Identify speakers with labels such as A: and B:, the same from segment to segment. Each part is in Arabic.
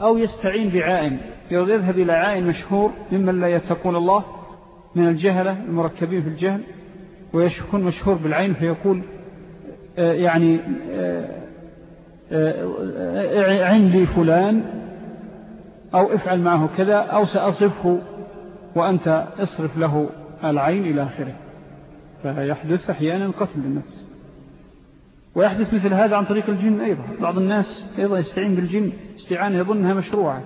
A: أو يستعين بعائن يذهب إلى عائن مشهور ممن لا يتقون الله من الجهلة المركبين في الجهل ويكون مشهور بالعين فيقول آه، يعني آه، آه، عين لي فلان أو افعل معه كذا أو سأصفه وأنت اصرف له العين إلى آخره فيحدث أحيانا قتل النفس ويحدث مثل هذا عن طريق الجن أيضا بعض الناس أيضا يستعين بالجن استعانة يظنها مشروعة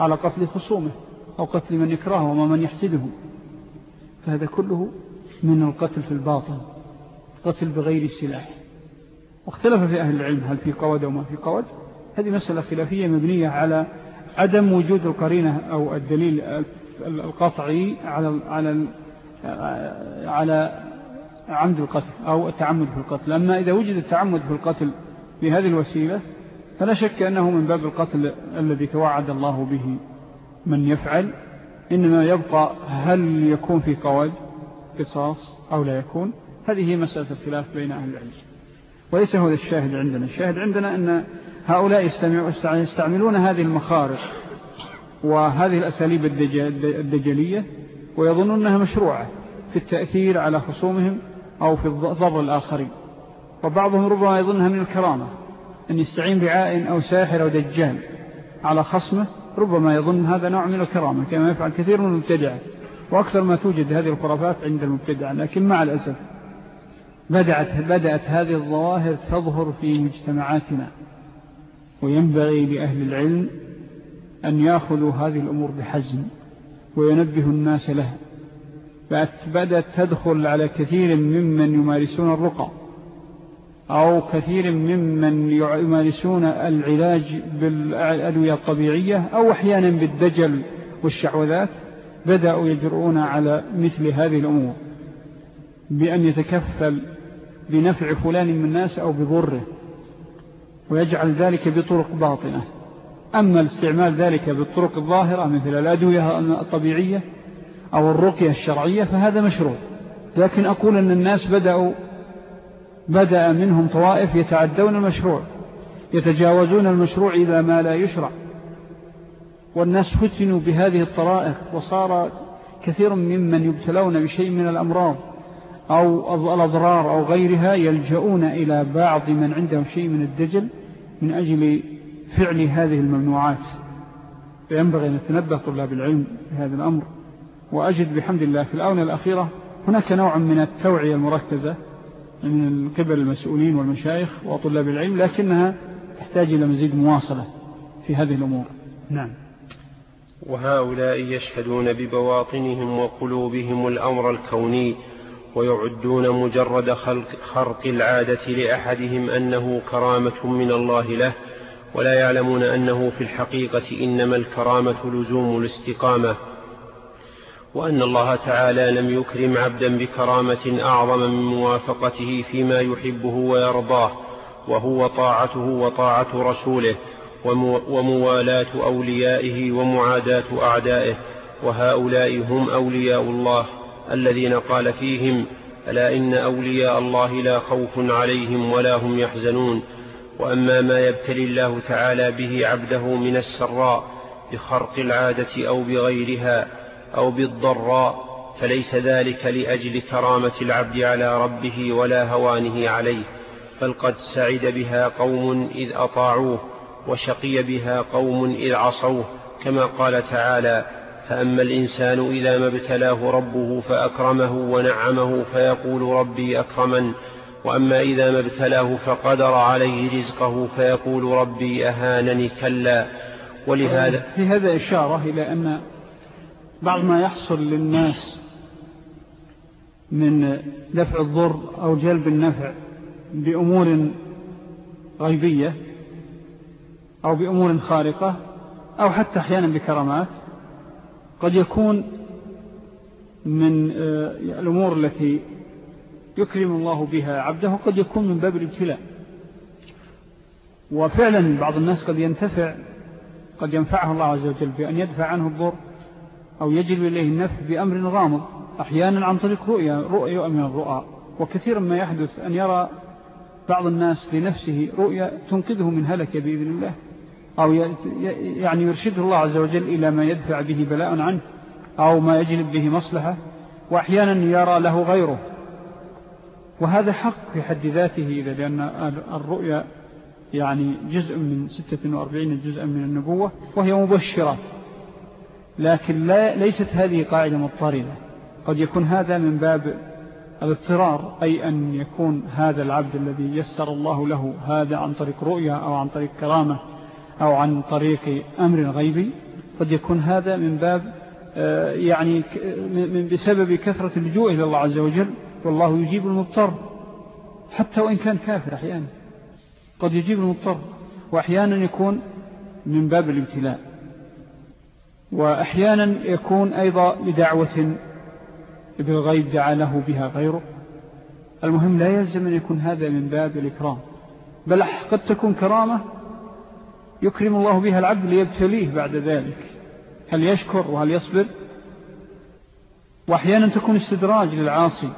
A: على قتل خصومه أو قتل من يكرهه من يحسده فهذا كله من القتل في الباطن قتل بغير السلاح واختلف في أهل العلم هل في قواد ما في قواد هذه مسألة خلافية مبنية على عدم وجود القرينة أو الدليل القطعي على على على عمد القتل أو التعمد في القتل أما إذا وجد التعمد في القتل بهذه الوسيلة فلا شك أنه من باب القتل الذي توعد الله به من يفعل إنما يبقى هل يكون في قواج قصاص أو لا يكون هذه مسألة الخلاف بين أهل العلم وليس هذا الشاهد عندنا الشاهد عندنا أن هؤلاء يستعملون هذه المخارج وهذه الأساليب الدجلية ويظنون أنها مشروعة في التأثير على خصومهم أو في ضر الآخرين وبعضهم ربما يظنها من الكرامة أن يستعين بعائن أو ساحر أو دجال على خصمه ربما يظن هذا نوع من الكرامة كما يفعل كثير من المبتدعة وأكثر ما توجد هذه الخرافات عند المبتدعة لكن مع الأسف بدأت, بدأت هذه الظواهر تظهر في مجتمعاتنا وينبغي لأهل العلم أن يأخذوا هذه الأمور بحزم وينبه الناس لها بدأت تدخل على كثير ممن يمارسون الرقى أو كثير ممن يمارسون العلاج بالأدوية الطبيعية أو أحيانا بالدجل والشعوذات بدأوا يجرؤون على مثل هذه الأمور بأن يتكفل بنفع فلان من الناس أو بضره ويجعل ذلك بطرق باطنة أما الاستعمال ذلك بالطرق الظاهرة مثل الأدوية الطبيعية أو الرقية الشرعية فهذا مشروع لكن أقول أن الناس بدأوا بدأ منهم طوائف يتعدون المشروع يتجاوزون المشروع إلى ما لا يشرع والناس فتنوا بهذه الطرائق وصار كثير ممن يبتلون بشيء من الأمراض أو الأضرار أو غيرها يلجؤون إلى بعض من عندهم شيء من الدجل من أجل فعل هذه الممنوعات فينبغي أن نتنبه طلاب العلم بهذا الأمر وأجد بحمد الله في الآونة الأخيرة هناك نوع من التوعية المركزة من قبل المسؤولين والمشايخ وطلاب العلم لكنها تحتاج إلى مزيد مواصلة في هذه الأمور نعم
B: وهؤلاء يشهدون ببواطنهم وقلوبهم الأمر الكوني ويعدون مجرد خلق خرق العادة لأحدهم أنه كرامة من الله له ولا يعلمون أنه في الحقيقة إنما الكرامة لزوم الاستقامة وأن الله تعالى لم يكرم عبدا بكرامة أعظم من موافقته فيما يحبه ويرضاه وهو طاعته وطاعة رسوله وموالاة أوليائه ومعاداة أعدائه وهؤلاء هم أولياء الله الذين قال فيهم ألا إن أولياء الله لا خوف عليهم ولا هم يحزنون وأما ما يبتلي الله تعالى به عبده من السراء بخرق العادة أو بغيرها أو بالضراء فليس ذلك لأجل كرامة العبد على ربه ولا هوانه عليه بل قد سعد بها قوم إذ أطاعوه وشقي بها قوم إذ عصوه كما قال تعالى فأما الإنسان إذا ما ابتلاه ربه فأكرمه ونعمه فيقول ربي أكرمن وأما إذا ما ابتلاه فقدر عليه رزقه فيقول ربي أهانني كلا ولهذا
A: في هذا إشارة إلى أن بعض ما يحصل للناس من دفع الضر أو جلب النفع بأمور غيبية أو بأمور خارقة أو حتى أحيانا بكرامات قد يكون من آه، الأمور التي يكرم الله بها عبده قد يكون من باب الابتلاء وفعلا بعض الناس قد ينتفع قد ينفعه الله عز وجل بأن يدفع عنه الضر أو يجلب إليه النفع بأمر غامض أحيانا عن طريق رؤية رؤية من الرؤى وكثيرا ما يحدث أن يرى بعض الناس لنفسه رؤية تنقذه من هلك بإذن الله أو يعني يرشده الله عز وجل إلى ما يدفع به بلاء عنه أو ما يجلب به مصلحة وأحيانا يرى له غيره وهذا حق في حد ذاته إذا لأن الرؤية يعني جزء من 46 جزءا من النبوة وهي مبشرات لكن لا ليست هذه قاعدة مضطردة قد يكون هذا من باب الاضطرار أي أن يكون هذا العبد الذي يسر الله له هذا عن طريق رؤية أو عن طريق كرامة أو عن طريق أمر غيبي قد يكون هذا من باب آه، يعني من بسبب كثرة اللجوء إلى الله عز وجل والله يجيب المضطر حتى وإن كان كافر أحيانا قد يجيب المضطر وأحيانا يكون من باب الابتلاء وأحيانا يكون أيضا لدعوة بالغيب دعا له بها غيره المهم لا يلزم أن يكون هذا من باب الإكرام بل قد تكون كرامة يكرم الله بها العبد ليبتليه بعد ذلك هل يشكر وهل يصبر وأحيانا تكون استدراج للعاصي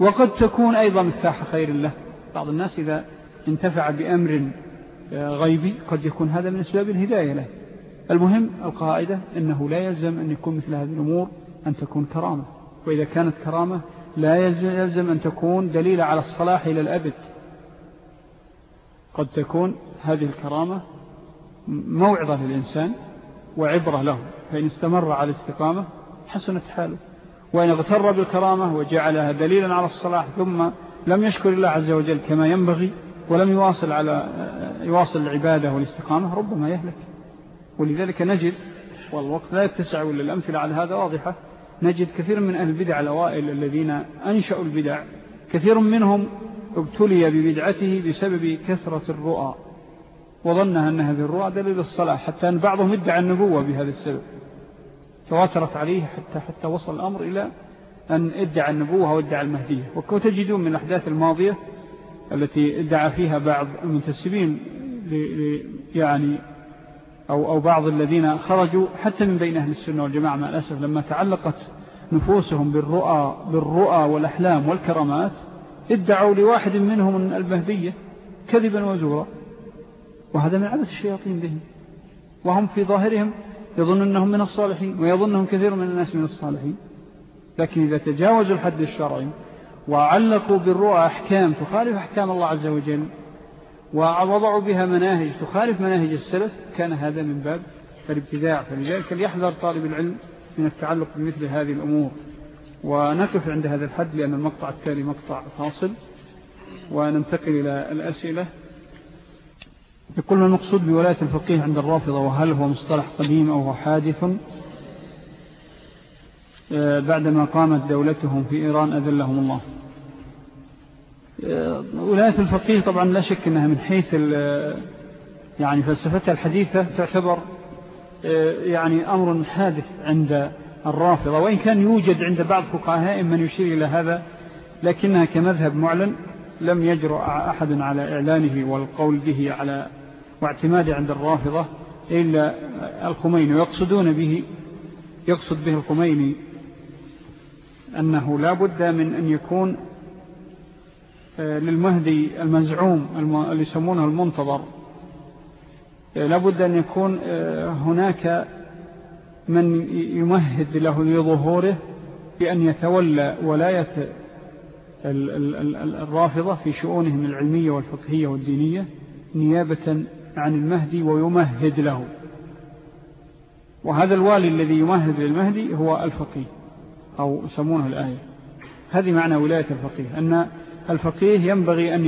A: وقد تكون أيضا مفتاح خير له بعض الناس إذا انتفع بأمر آه، غيبي قد يكون هذا من أسباب الهداية له المهم القاعدة أنه لا يلزم أن يكون مثل هذه الأمور أن تكون كرامة وإذا كانت كرامة لا يلزم أن تكون دليل على الصلاح إلى الأبد قد تكون هذه الكرامة موعظة للإنسان وعبرة له فإن استمر على الاستقامة حسنة حاله وإن اغتر بالكرامة وجعلها دليلا على الصلاح ثم لم يشكر الله عز وجل كما ينبغي ولم يواصل, على يواصل العبادة والاستقامة ربما يهلك ولذلك نجد والوقت لا يتسع الأمثلة على هذا واضحة نجد كثير من أهل البدع الأوائل الذين أنشأوا البدع كثير منهم ابتلي ببدعته بسبب كثرة الرؤى وظنها أن هذه الرؤى دليل الصلاة حتى أن بعضهم ادعى النبوة بهذا السبب تواترت عليه حتى حتى وصل الأمر إلى أن ادعى النبوة وادعى المهدية وتجدون من الأحداث الماضية التي ادعى فيها بعض المنتسبين يعني أو, أو بعض الذين خرجوا حتى من بين أهل السنة والجماعة مع الأسف لما تعلقت نفوسهم بالرؤى, بالرؤى والأحلام والكرامات ادعوا لواحد منهم من المهدية كذبا وزورا وهذا من عبث الشياطين بهم وهم في ظاهرهم يظن أنهم من الصالحين ويظنهم كثير من الناس من الصالحين لكن إذا تجاوزوا الحد الشرعي وعلقوا بالرؤى أحكام تخالف أحكام الله عز وجل ووضعوا بها مناهج تخالف مناهج السلف كان هذا من باب الابتداع فلذلك ليحذر طالب العلم من التعلق بمثل هذه الأمور ونقف عند هذا الحد لأن المقطع التالي مقطع فاصل وننتقل إلى الأسئلة يقول المقصود بولاية الفقيه عند الرافضة وهل هو مصطلح قديم أو هو حادث آه، بعدما قامت دولتهم في إيران أذلهم الله آه، ولاية الفقيه طبعا لا شك أنها من حيث آه، يعني فلسفتها الحديثة تعتبر آه، يعني أمر حادث عند الرافضة وإن كان يوجد عند بعض فقهاء من يشير إلى هذا لكنها كمذهب معلن لم يجرؤ أحد على إعلانه والقول به على واعتماده عند الرافضة إلا الخميني ويقصدون به يقصد به الخميني أنه لا بد من أن يكون آه، للمهدي المزعوم اللي يسمونه المنتظر آه، لابد أن يكون آه، هناك من يمهد له لظهوره بأن يتولى ولاية الرافضة في شؤونهم العلمية والفقهية والدينية نيابة عن المهدي ويمهد له وهذا الوالي الذي يمهد للمهدي هو الفقيه أو يسمونه الآية هذه معنى ولاية الفقيه أن الفقيه ينبغي أن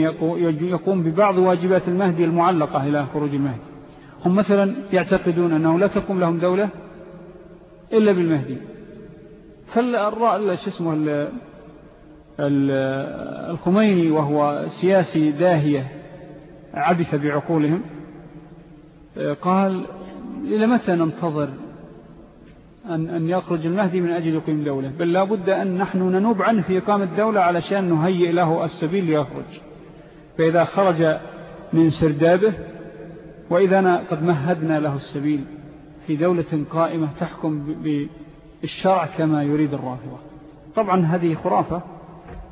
A: يقوم ببعض واجبات المهدي المعلقة إلى خروج المهدي هم مثلا يعتقدون أنه لا تقوم لهم دولة إلا بالمهدي فالرأي اسمه الخميني وهو سياسي داهية عبث بعقولهم قال إلى متى ننتظر أن, أن يخرج المهدي من أجل يقيم دولة بل لابد أن نحن ننوب عنه في إقامة دولة علشان نهيئ له السبيل ليخرج فإذا خرج من سردابه وإذا قد مهدنا له السبيل في دولة قائمة تحكم بالشرع كما يريد الرافضة طبعا هذه خرافة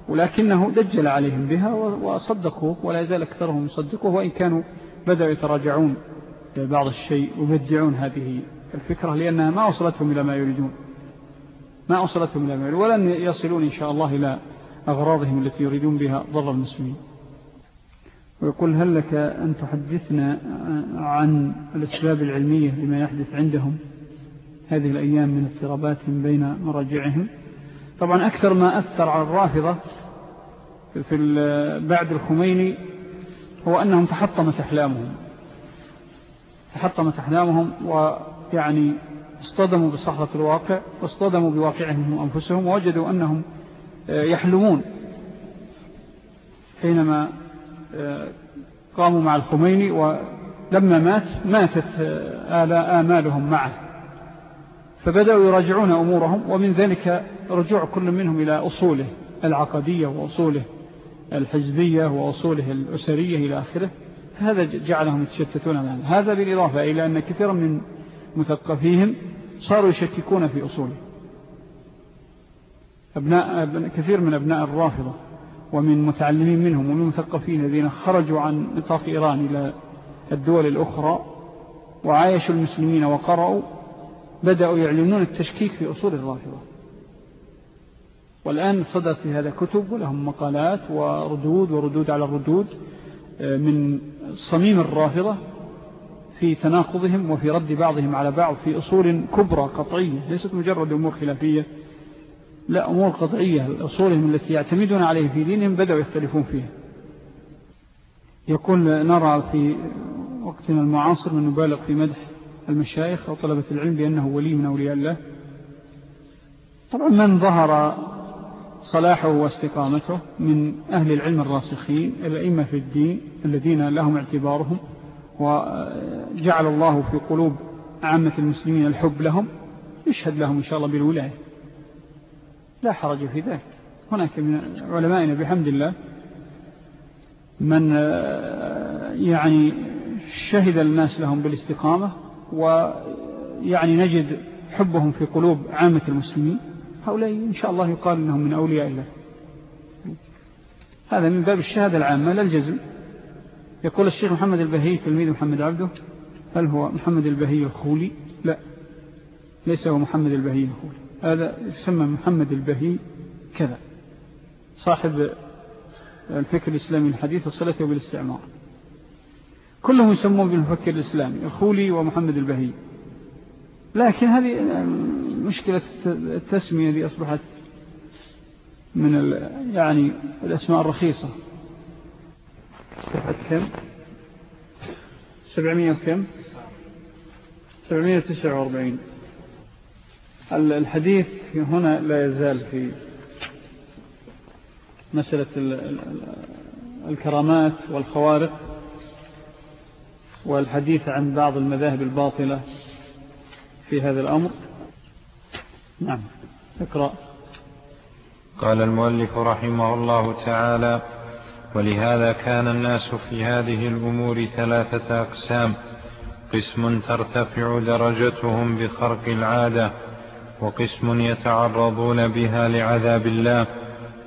A: ولكنه دجل عليهم بها وصدقوه ولا يزال أكثرهم صدقوا وإن كانوا بدأوا يتراجعون بعض الشيء ويبدعون هذه الفكرة لأنها ما وصلتهم إلى ما يريدون ما وصلتهم إلى ما يريدون ولن يصلون إن شاء الله إلى أغراضهم التي يريدون بها ضر المسلمين ويقول هل لك أن تحدثنا عن الأسباب العلمية لما يحدث عندهم هذه الأيام من اضطرابات بين مراجعهم طبعا أكثر ما أثر على الرافضة في بعد الخميني هو أنهم تحطمت أحلامهم تحطمت أحلامهم و يعني اصطدموا بصحرة الواقع واصطدموا بواقعهم أنفسهم ووجدوا أنهم آه، يحلمون حينما آه، قاموا مع الخميني ولما مات ماتت آه، آمالهم معه فبدأوا يراجعون أمورهم ومن ذلك رجوع كل منهم إلى أصوله العقدية وأصوله الحزبية وأصوله الأسرية إلى آخره فهذا جعلهم يتشتتون هذا بالإضافة إلى أن كثيرا من مثقفيهم صاروا يشككون في أصوله أبناء كثير من أبناء الرافضة ومن متعلمين منهم ومن مثقفين الذين خرجوا عن نطاق إيران إلى الدول الأخرى وعايشوا المسلمين وقرأوا بدأوا يعلنون التشكيك في أصول الرافضة والآن صدرت في هذا كتب ولهم مقالات وردود وردود على الردود آه، من صميم الرافضة في تناقضهم وفي رد بعضهم على بعض في أصول كبرى قطعية ليست مجرد أمور خلافية لا أمور قطعية أصولهم التي يعتمدون عليه في دينهم بدأوا يختلفون فيها يقول نرى في وقتنا المعاصر من نبالغ في مدح المشايخ أو طلبة العلم بأنه ولي من أولياء الله طبعا من ظهر صلاحه واستقامته من أهل العلم الراسخين الأئمة في الدين الذين لهم اعتبارهم وجعل الله في قلوب عامة المسلمين الحب لهم يشهد لهم إن شاء الله بالولاية لا حرج في ذلك هناك من علمائنا بحمد الله من آه، يعني شهد الناس لهم بالاستقامة ويعني نجد حبهم في قلوب عامة المسلمين هؤلاء إن شاء الله يقال أنهم من أولياء الله هذا من باب الشهادة العامة لا الجزم يقول الشيخ محمد البهي تلميذ محمد عبده هل هو محمد البهي الخولي لا ليس هو محمد البهي الخولي هذا يسمى محمد البهي كذا صاحب الفكر الإسلامي الحديث وصلته بالاستعمار كلهم يسمون بالمفكر الإسلامي الخولي ومحمد البهي لكن هذه مشكلة التسمية التي أصبحت من يعني الأسماء الرخيصة صفحة كم سبعمية كم سبعمية تسعة واربعين الحديث هنا لا يزال في مسألة الكرامات والخوارق والحديث عن بعض المذاهب الباطلة في هذا الأمر نعم اقرأ
C: قال المؤلف رحمه الله تعالى ولهذا كان الناس في هذه الأمور ثلاثة أقسام قسم ترتفع درجتهم بخرق العادة وقسم يتعرضون بها لعذاب الله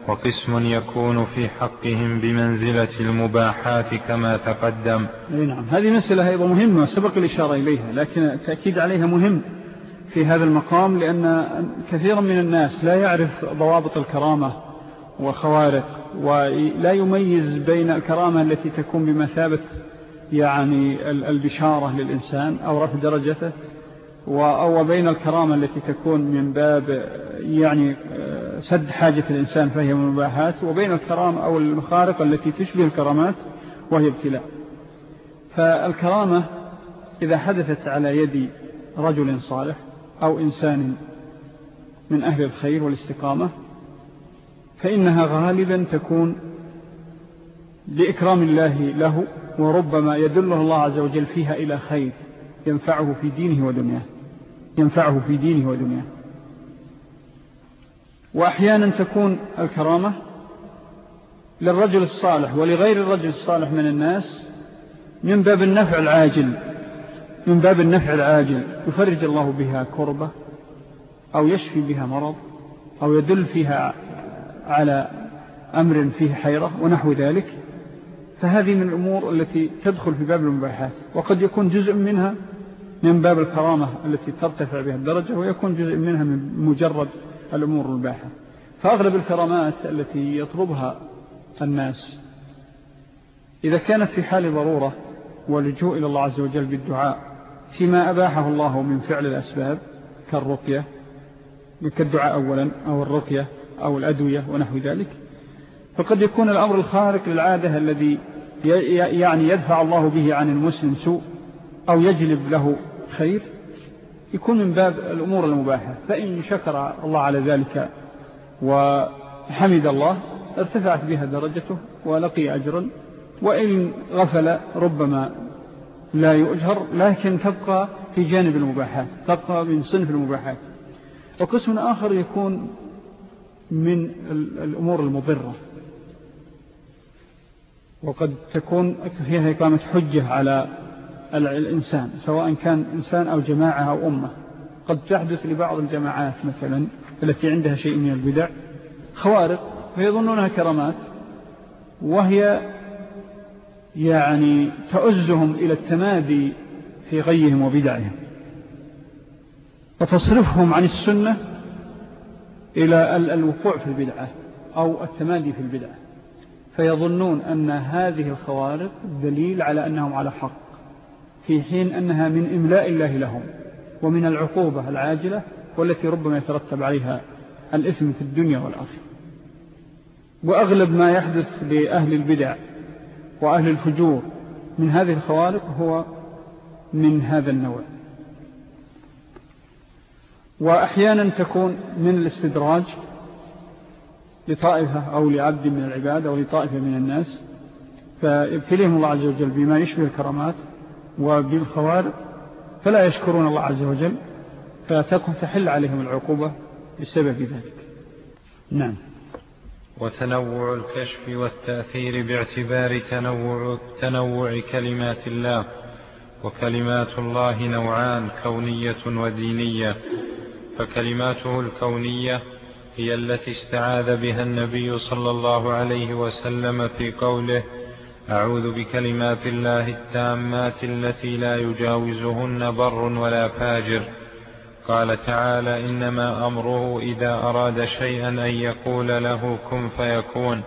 C: وقسم يكون في حقهم بمنزلة المباحات كما تقدم
A: نعم هذه مسألة أيضا مهمة سبق الإشارة إليها لكن التأكيد عليها مهم في هذا المقام لأن كثيرا من الناس لا يعرف ضوابط الكرامة وخوارق ولا يميز بين الكرامة التي تكون بمثابة يعني البشارة للإنسان أو رفع درجته أو بين الكرامة التي تكون من باب يعني آه، سد حاجة الإنسان فهي من المباحات وبين الكرامة أو المخارق التي تشبه الكرامات وهي ابتلاء فالكرامة إذا حدثت على يد رجل صالح أو إنسان من أهل الخير والاستقامة فإنها غالبا تكون لإكرام الله له وربما يدله الله عز وجل فيها إلى خير ينفعه في دينه ودنياه ينفعه في دينه ودنياه وأحيانا تكون الكرامة للرجل الصالح ولغير الرجل الصالح من الناس من باب النفع العاجل من باب النفع العاجل يفرج الله بها كربة أو يشفي بها مرض أو يدل فيها على أمر فيه حيرة ونحو ذلك فهذه من الأمور التي تدخل في باب المباحات وقد يكون جزء منها من باب الكرامة التي ترتفع بها الدرجة ويكون جزء منها من مجرد الأمور المباحة فأغلب الكرامات التي يطلبها الناس إذا كانت في حال ضرورة ولجوء إلى الله عز وجل بالدعاء فيما أباحه الله من فعل الأسباب كالرقية كالدعاء أولا أو الرقية أو الأدوية ونحو ذلك فقد يكون الأمر الخارق للعادة الذي يعني يدفع الله به عن المسلم سوء أو يجلب له خير يكون من باب الأمور المباحة فإن شكر الله على ذلك وحمد الله ارتفعت بها درجته ولقي أجرا وإن غفل ربما لا يؤجر لكن تبقى في جانب المباحات تبقى من صنف المباحات وقسم آخر يكون من الأمور المضرة وقد تكون فيها إقامة حجة على الإنسان سواء كان إنسان أو جماعة أو أمة قد تحدث لبعض الجماعات مثلا التي عندها شيء من البدع خوارق فيظنونها كرامات وهي يعني تؤزهم إلى التمادي في غيهم وبدعهم وتصرفهم عن السنة إلى الوقوع في البدعة أو التمادي في البدعة فيظنون أن هذه الخوارق دليل على أنهم على حق في حين أنها من إملاء الله لهم ومن العقوبة العاجلة والتي ربما يترتب عليها الإثم في الدنيا والآخرة وأغلب ما يحدث لأهل البدع وأهل الفجور من هذه الخوارق هو من هذا النوع وأحيانا تكون من الاستدراج لطائفة أو لعبد من العباد أو لطائفة من الناس فابتليهم الله عز وجل بما يشبه الكرامات وبالخوارق فلا يشكرون الله عز وجل فتكون تحل عليهم العقوبة بسبب ذلك
C: نعم وتنوع الكشف والتأثير باعتبار تنوع, تنوع كلمات الله وكلمات الله نوعان كونية ودينية فكلماته الكونية هي التي استعاذ بها النبي صلى الله عليه وسلم في قوله أعوذ بكلمات الله التامات التي لا يجاوزهن بر ولا فاجر قال تعالى إنما أمره إذا أراد شيئا أن يقول له كن فيكون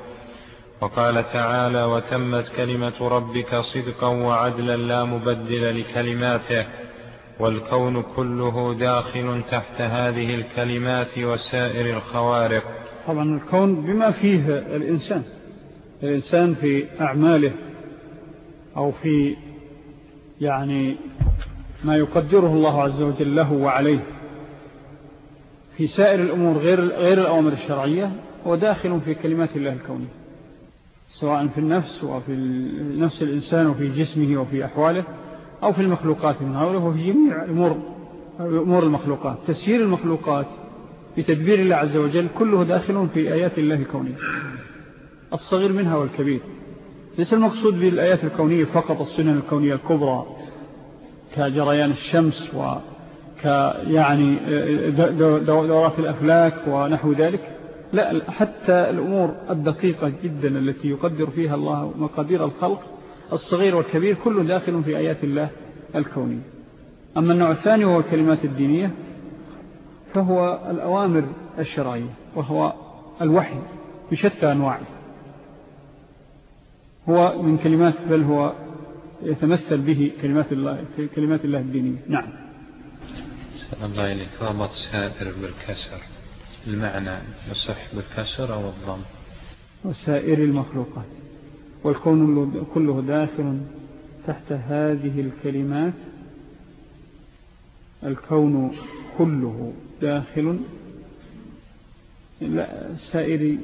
C: وقال تعالى وتمت كلمة ربك صدقا وعدلا لا مبدل لكلماته والكون كله داخل تحت هذه الكلمات وسائر الخوارق
A: طبعا الكون بما فيه الإنسان الإنسان في أعماله أو في يعني ما يقدره الله عز وجل له وعليه في سائر الأمور غير, غير الأوامر الشرعية هو داخل في كلمات الله الكونية سواء في النفس وفي نفس الإنسان وفي جسمه وفي أحواله أو في المخلوقات من هؤلاء وفي جميع أمور, أمور المخلوقات تسيير المخلوقات بتدبير الله عز وجل كله داخل في آيات الله الكونية الصغير منها والكبير ليس المقصود بالآيات الكونية فقط السنن الكونية الكبرى كجريان الشمس وكيعني آه، آه، دورات الأفلاك ونحو ذلك لا حتى الأمور الدقيقة جدا التي يقدر فيها الله مقادير الخلق الصغير والكبير كل داخل في آيات الله الكونية أما النوع الثاني وهو الكلمات الدينية فهو الأوامر الشرعية وهو الوحي بشتى أنواعه هو من كلمات بل هو يتمثل به كلمات الله, كلمات الله الدينية نعم
C: سلام الله يعني إليك ضبط سائر بالكسر المعنى يصح بالكسر أو الضم
A: وسائر المخلوقات والكون كله داخل تحت هذه الكلمات الكون كله داخل لا سائري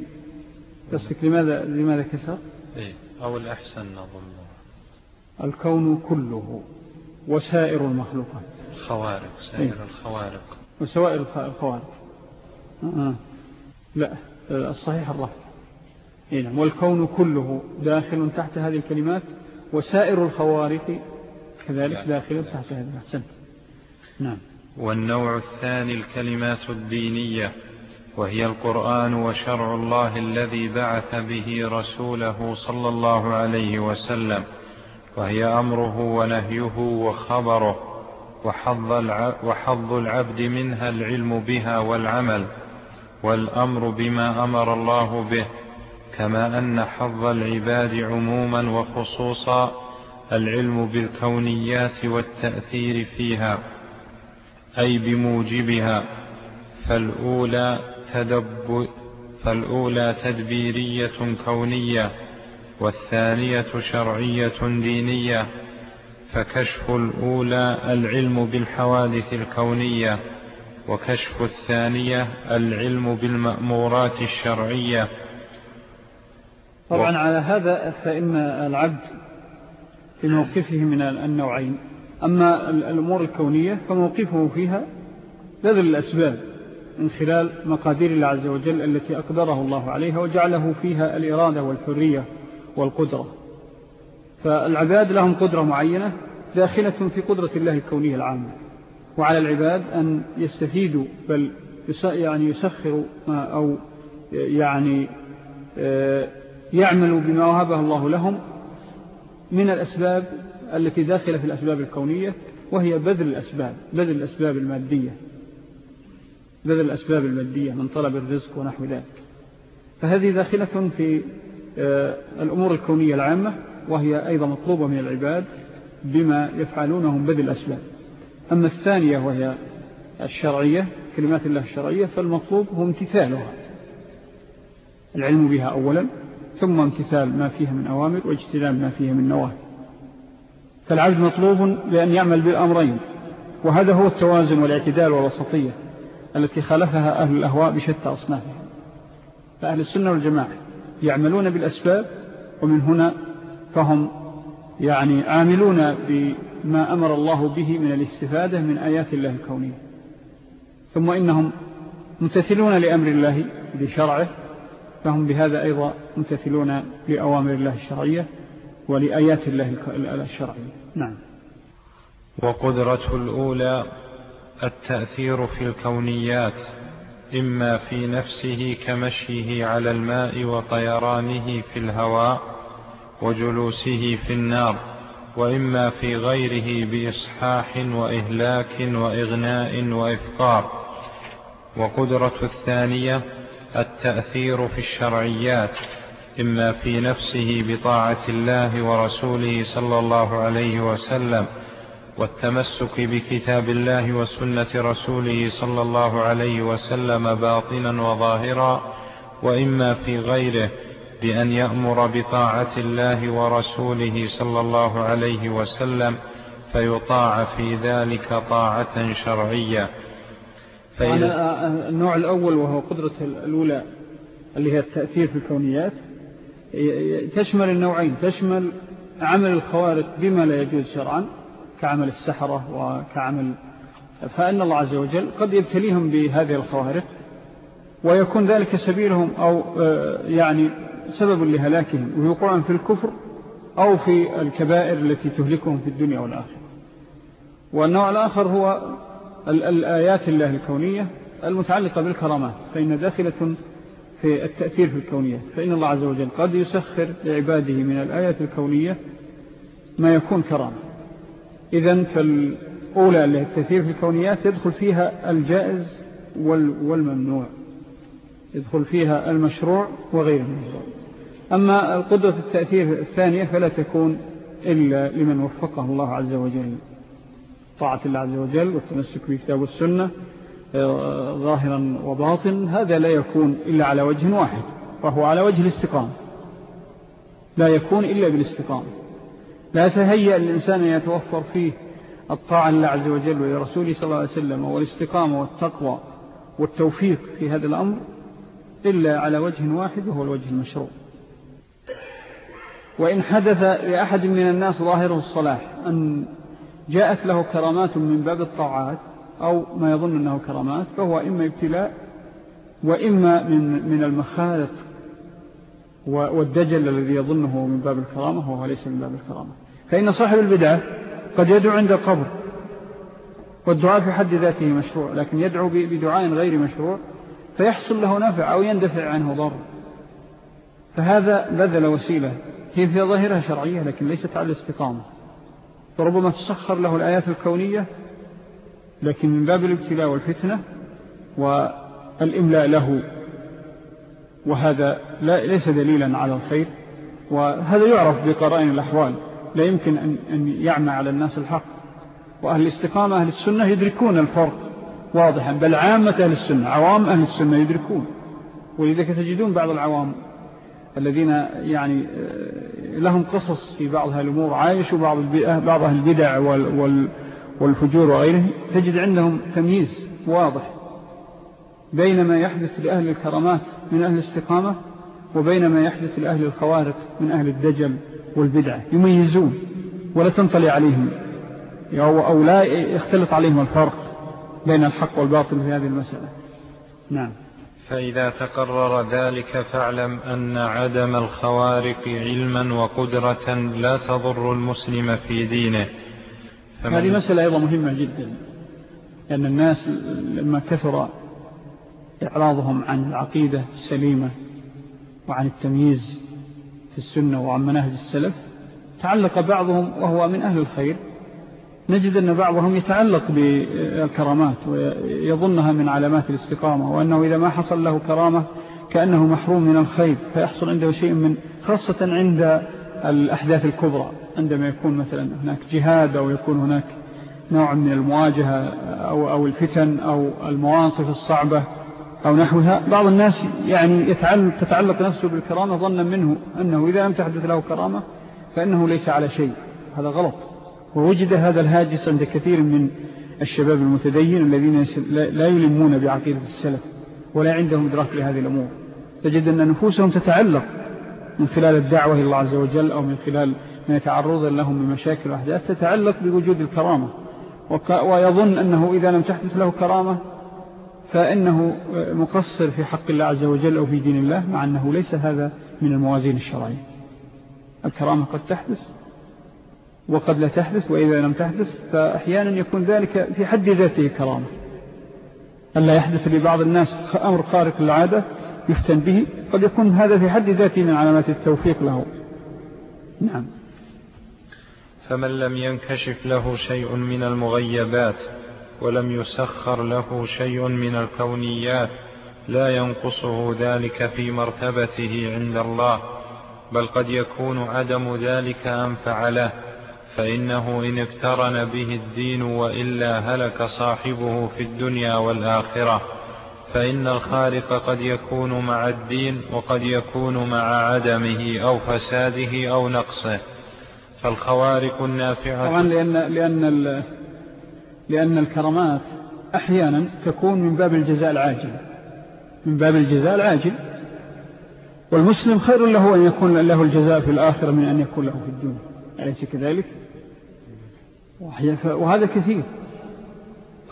A: قصدك لماذا لماذا كسر؟
C: إيه أو الأحسن أظن
A: الكون كله وسائر المخلوقات
C: الخوارق سائر إيه؟ الخوارق
A: وسوائر الخوارق آه. لا الصحيح الرفض إيه نعم والكون كله داخل تحت هذه الكلمات وسائر الخوارق كذلك داخل تحت هذه الأحسن
C: نعم والنوع الثاني الكلمات الدينية وهي القرآن وشرع الله الذي بعث به رسوله صلى الله عليه وسلم وهي أمره ونهيه وخبره وحظ العبد منها العلم بها والعمل والأمر بما أمر الله به كما أن حظ العباد عموما وخصوصا العلم بالكونيات والتأثير فيها أي بموجبها فالأولى, تدب فالأولى تدبيرية كونية والثانية شرعية دينية فكشف الأولى العلم بالحوادث الكونية وكشف الثانية العلم بالمأمورات الشرعية
A: طبعا على هذا فإن العبد في موقفه من النوعين أما الأمور الكونية فموقفه فيها لذل الأسباب من خلال مقادير الله عز وجل التي أقدره الله عليها وجعله فيها الإرادة والحرية والقدرة فالعباد لهم قدرة معينة داخلة في قدرة الله الكونية العامة وعلى العباد أن يستفيدوا بل يعني يسخروا أو يعني آه، يعملوا بما وهبه الله لهم من الأسباب التي داخلة في الأسباب الكونية وهي بذل الأسباب بذل الأسباب المادية بذل الأسباب المادية من طلب الرزق ونحو ذلك فهذه داخلة في آه، الأمور الكونية العامة وهي أيضا مطلوبة من العباد بما يفعلونهم بذل الأسباب أما الثانية وهي الشرعية كلمات الله الشرعية فالمطلوب هو امتثالها العلم بها أولا ثم امتثال ما فيها من أوامر واجتناب ما فيها من نواهي فالعبد مطلوب بأن يعمل بالأمرين وهذا هو التوازن والاعتدال والوسطية التي خلفها أهل الأهواء بشتى أصنافها فأهل السنة والجماعة يعملون بالأسباب ومن هنا فهم يعني عاملون بما أمر الله به من الاستفادة من آيات الله الكونية ثم إنهم متثلون لأمر الله بشرعه فهم بهذا أيضا متثلون لأوامر الله الشرعية ولآيات الله الشرعية نعم
C: وقدرته الأولى التأثير في الكونيات إما في نفسه كمشيه على الماء وطيرانه في الهواء وجلوسه في النار وإما في غيره بإصحاح وإهلاك وإغناء وإفقار وقدرة الثانية التأثير في الشرعيات إما في نفسه بطاعة الله ورسوله صلى الله عليه وسلم والتمسك بكتاب الله وسنة رسوله صلى الله عليه وسلم باطنا وظاهرا وإما في غيره بأن يأمر بطاعة الله ورسوله صلى الله عليه وسلم فيطاع في ذلك طاعة شرعية طيب. آه،
A: آه، النوع الأول وهو قدرة الأولى اللي هي التأثير في الكونيات تشمل النوعين تشمل عمل الخوارق بما لا يجوز شرعا كعمل السحرة وكعمل فأن الله عز وجل قد يبتليهم بهذه الخوارق ويكون ذلك سبيلهم أو آه، يعني سبب لهلاكهم ويقوعا في الكفر أو في الكبائر التي تهلكهم في الدنيا والآخر والنوع الآخر هو الآيات الله الكونية المتعلقة بالكرامات فإن داخلة في التأثير في الكونية فإن الله عز وجل قد يسخر لعباده من الآيات الكونية ما يكون كرامة إذن فالأولى التأثير في الكونيات يدخل فيها الجائز والممنوع يدخل فيها المشروع وغير المشروع أما القدرة التأثير الثانية فلا تكون إلا لمن وفقه الله عز وجل طاعة الله عز وجل والتمسك بكتاب السنة آه، ظاهرا وباطن هذا لا يكون إلا على وجه واحد فهو على وجه الاستقامة لا يكون إلا بالاستقامة لا تهيأ الإنسان أن يتوفر فيه الطاعة الله عز وجل ولرسوله صلى الله عليه وسلم والاستقامة والتقوى والتوفيق في هذا الأمر إلا على وجه واحد وهو الوجه المشروع وإن حدث لأحد من الناس ظاهره الصلاح أن جاءت له كرامات من باب الطاعات أو ما يظن أنه كرامات فهو إما ابتلاء وإما من, من المخالط والدجل الذي يظنه من باب الكرامة وهو ليس من باب الكرامة فإن صاحب البدعة قد يدعو عند القبر والدعاء في حد ذاته مشروع لكن يدعو بدعاء غير مشروع فيحصل له نفع أو يندفع عنه ضر فهذا بذل وسيلة هي في ظاهرها شرعية لكن ليست على الاستقامة فربما تسخر له الآيات الكونية لكن من باب الابتلاء والفتنة والإملاء له وهذا لا ليس دليلا على الخير وهذا يعرف بقرائن الأحوال لا يمكن أن يعمى على الناس الحق وأهل الاستقامة أهل السنة يدركون الفرق واضحا بل عامة أهل السنة عوام أهل السنة يدركون ولذلك تجدون بعض العوام الذين يعني آه، لهم قصص في بعض الأمور عايشوا بعض, بعض أهل البدع والفجور وغيره تجد عندهم تمييز واضح بين ما يحدث لأهل الكرامات من أهل الاستقامة وبين ما يحدث لأهل الخوارق من أهل الدجل والبدع يميزون ولا تنطلي عليهم يعني أو لا يختلط عليهم الفرق بين الحق والباطل في هذه المسألة نعم
C: فإذا تقرر ذلك فاعلم أن عدم الخوارق علما وقدرة لا تضر المسلم في دينه هذه مسألة
A: أيضا مهمة جدا لأن الناس لما كثر إعراضهم عن العقيدة السليمة وعن التمييز في السنة وعن مناهج السلف تعلق بعضهم وهو من أهل الخير نجد أن بعضهم يتعلق بالكرامات ويظنها من علامات الاستقامة وأنه إذا ما حصل له كرامة كأنه محروم من الخير فيحصل عنده شيء من خاصة عند الأحداث الكبرى عندما يكون مثلا هناك جهاد أو يكون هناك نوع من المواجهة أو, أو الفتن أو المواقف الصعبة أو نحوها بعض الناس يعني يتعلق تتعلق نفسه بالكرامة ظنا منه أنه إذا لم تحدث له كرامة فإنه ليس على شيء هذا غلط ووجد هذا الهاجس عند كثير من الشباب المتدين الذين لا يلمون بعقيدة السلف ولا عندهم إدراك لهذه الأمور تجد أن نفوسهم تتعلق من خلال الدعوة إلى الله عز وجل أو من خلال ما يتعرض لهم من مشاكل وأحداث تتعلق بوجود الكرامة ويظن أنه إذا لم تحدث له كرامة فإنه مقصر في حق الله عز وجل أو في دين الله مع أنه ليس هذا من الموازين الشرعية الكرامة قد تحدث وقد لا تحدث وإذا لم تحدث فأحيانا يكون ذلك في حد ذاته كرامة ألا يحدث لبعض الناس أمر خارق للعادة يفتن به قد يكون هذا في حد ذاته من علامات التوفيق له نعم
C: فمن لم ينكشف له شيء من المغيبات ولم يسخر له شيء من الكونيات لا ينقصه ذلك في مرتبته عند الله بل قد يكون عدم ذلك أنفع له فإنه إن اقترن به الدين وإلا هلك صاحبه في الدنيا والآخرة فإن الخالق قد يكون مع الدين وقد يكون مع عدمه أو فساده أو نقصه فالخوارق النافعة طبعا
A: لأن, لأن, لأن الكرامات أحيانا تكون من باب الجزاء العاجل من باب الجزاء العاجل والمسلم خير له أن يكون له الجزاء في الآخرة من أن يكون له في الدنيا أليس كذلك؟ وهذا كثير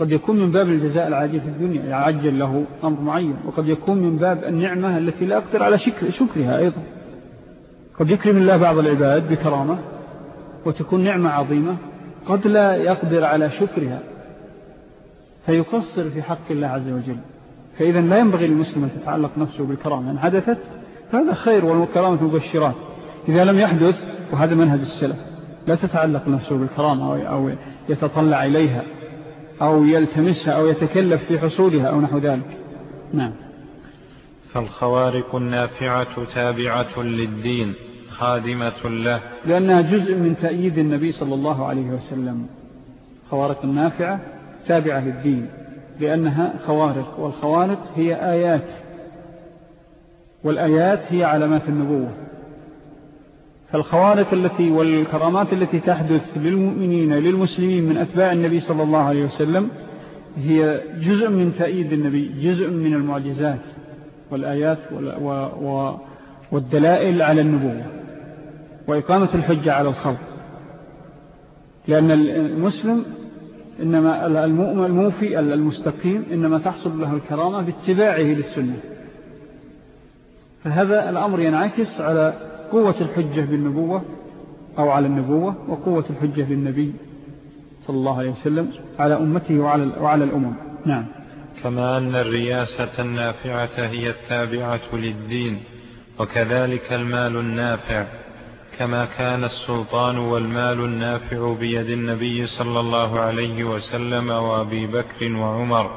A: قد يكون من باب الجزاء العاجل في الدنيا يعجل له أمر معين وقد يكون من باب النعمة التي لا أقدر على شكر شكرها أيضا قد يكرم الله بعض العباد بكرامة وتكون نعمة عظيمة قد لا يقدر على شكرها فيقصر في حق الله عز وجل فإذا لا ينبغي للمسلم أن تتعلق نفسه بالكرامة إن حدثت فهذا خير والكرامة مبشرات إذا لم يحدث وهذا منهج السلف لا تتعلق نفسه بالكرامة أو يتطلع إليها أو يلتمسها أو يتكلف في حصولها أو نحو ذلك
C: نعم فالخوارق النافعة تابعة للدين خادمة له
A: لأنها جزء من تأييد النبي صلى الله عليه وسلم خوارق النافعة تابعة للدين لأنها خوارق والخوارق هي آيات والآيات هي علامات النبوة فالخوارق التي والكرامات التي تحدث للمؤمنين للمسلمين من أتباع النبي صلى الله عليه وسلم هي جزء من تأييد النبي جزء من المعجزات والآيات والدلائل على النبوة وإقامة الحجة على الخلق لأن المسلم إنما المؤمن الموفي المستقيم إنما تحصل له الكرامة باتباعه للسنة فهذا الأمر ينعكس على قوة الحجة بالنبوة أو على النبوة وقوة الحجة للنبي صلى الله عليه وسلم على أمته وعلى, وعلى الأمم نعم
C: كما أن الرياسة النافعة هي التابعة للدين وكذلك المال النافع كما كان السلطان والمال النافع بيد النبي صلى الله عليه وسلم وابي بكر وعمر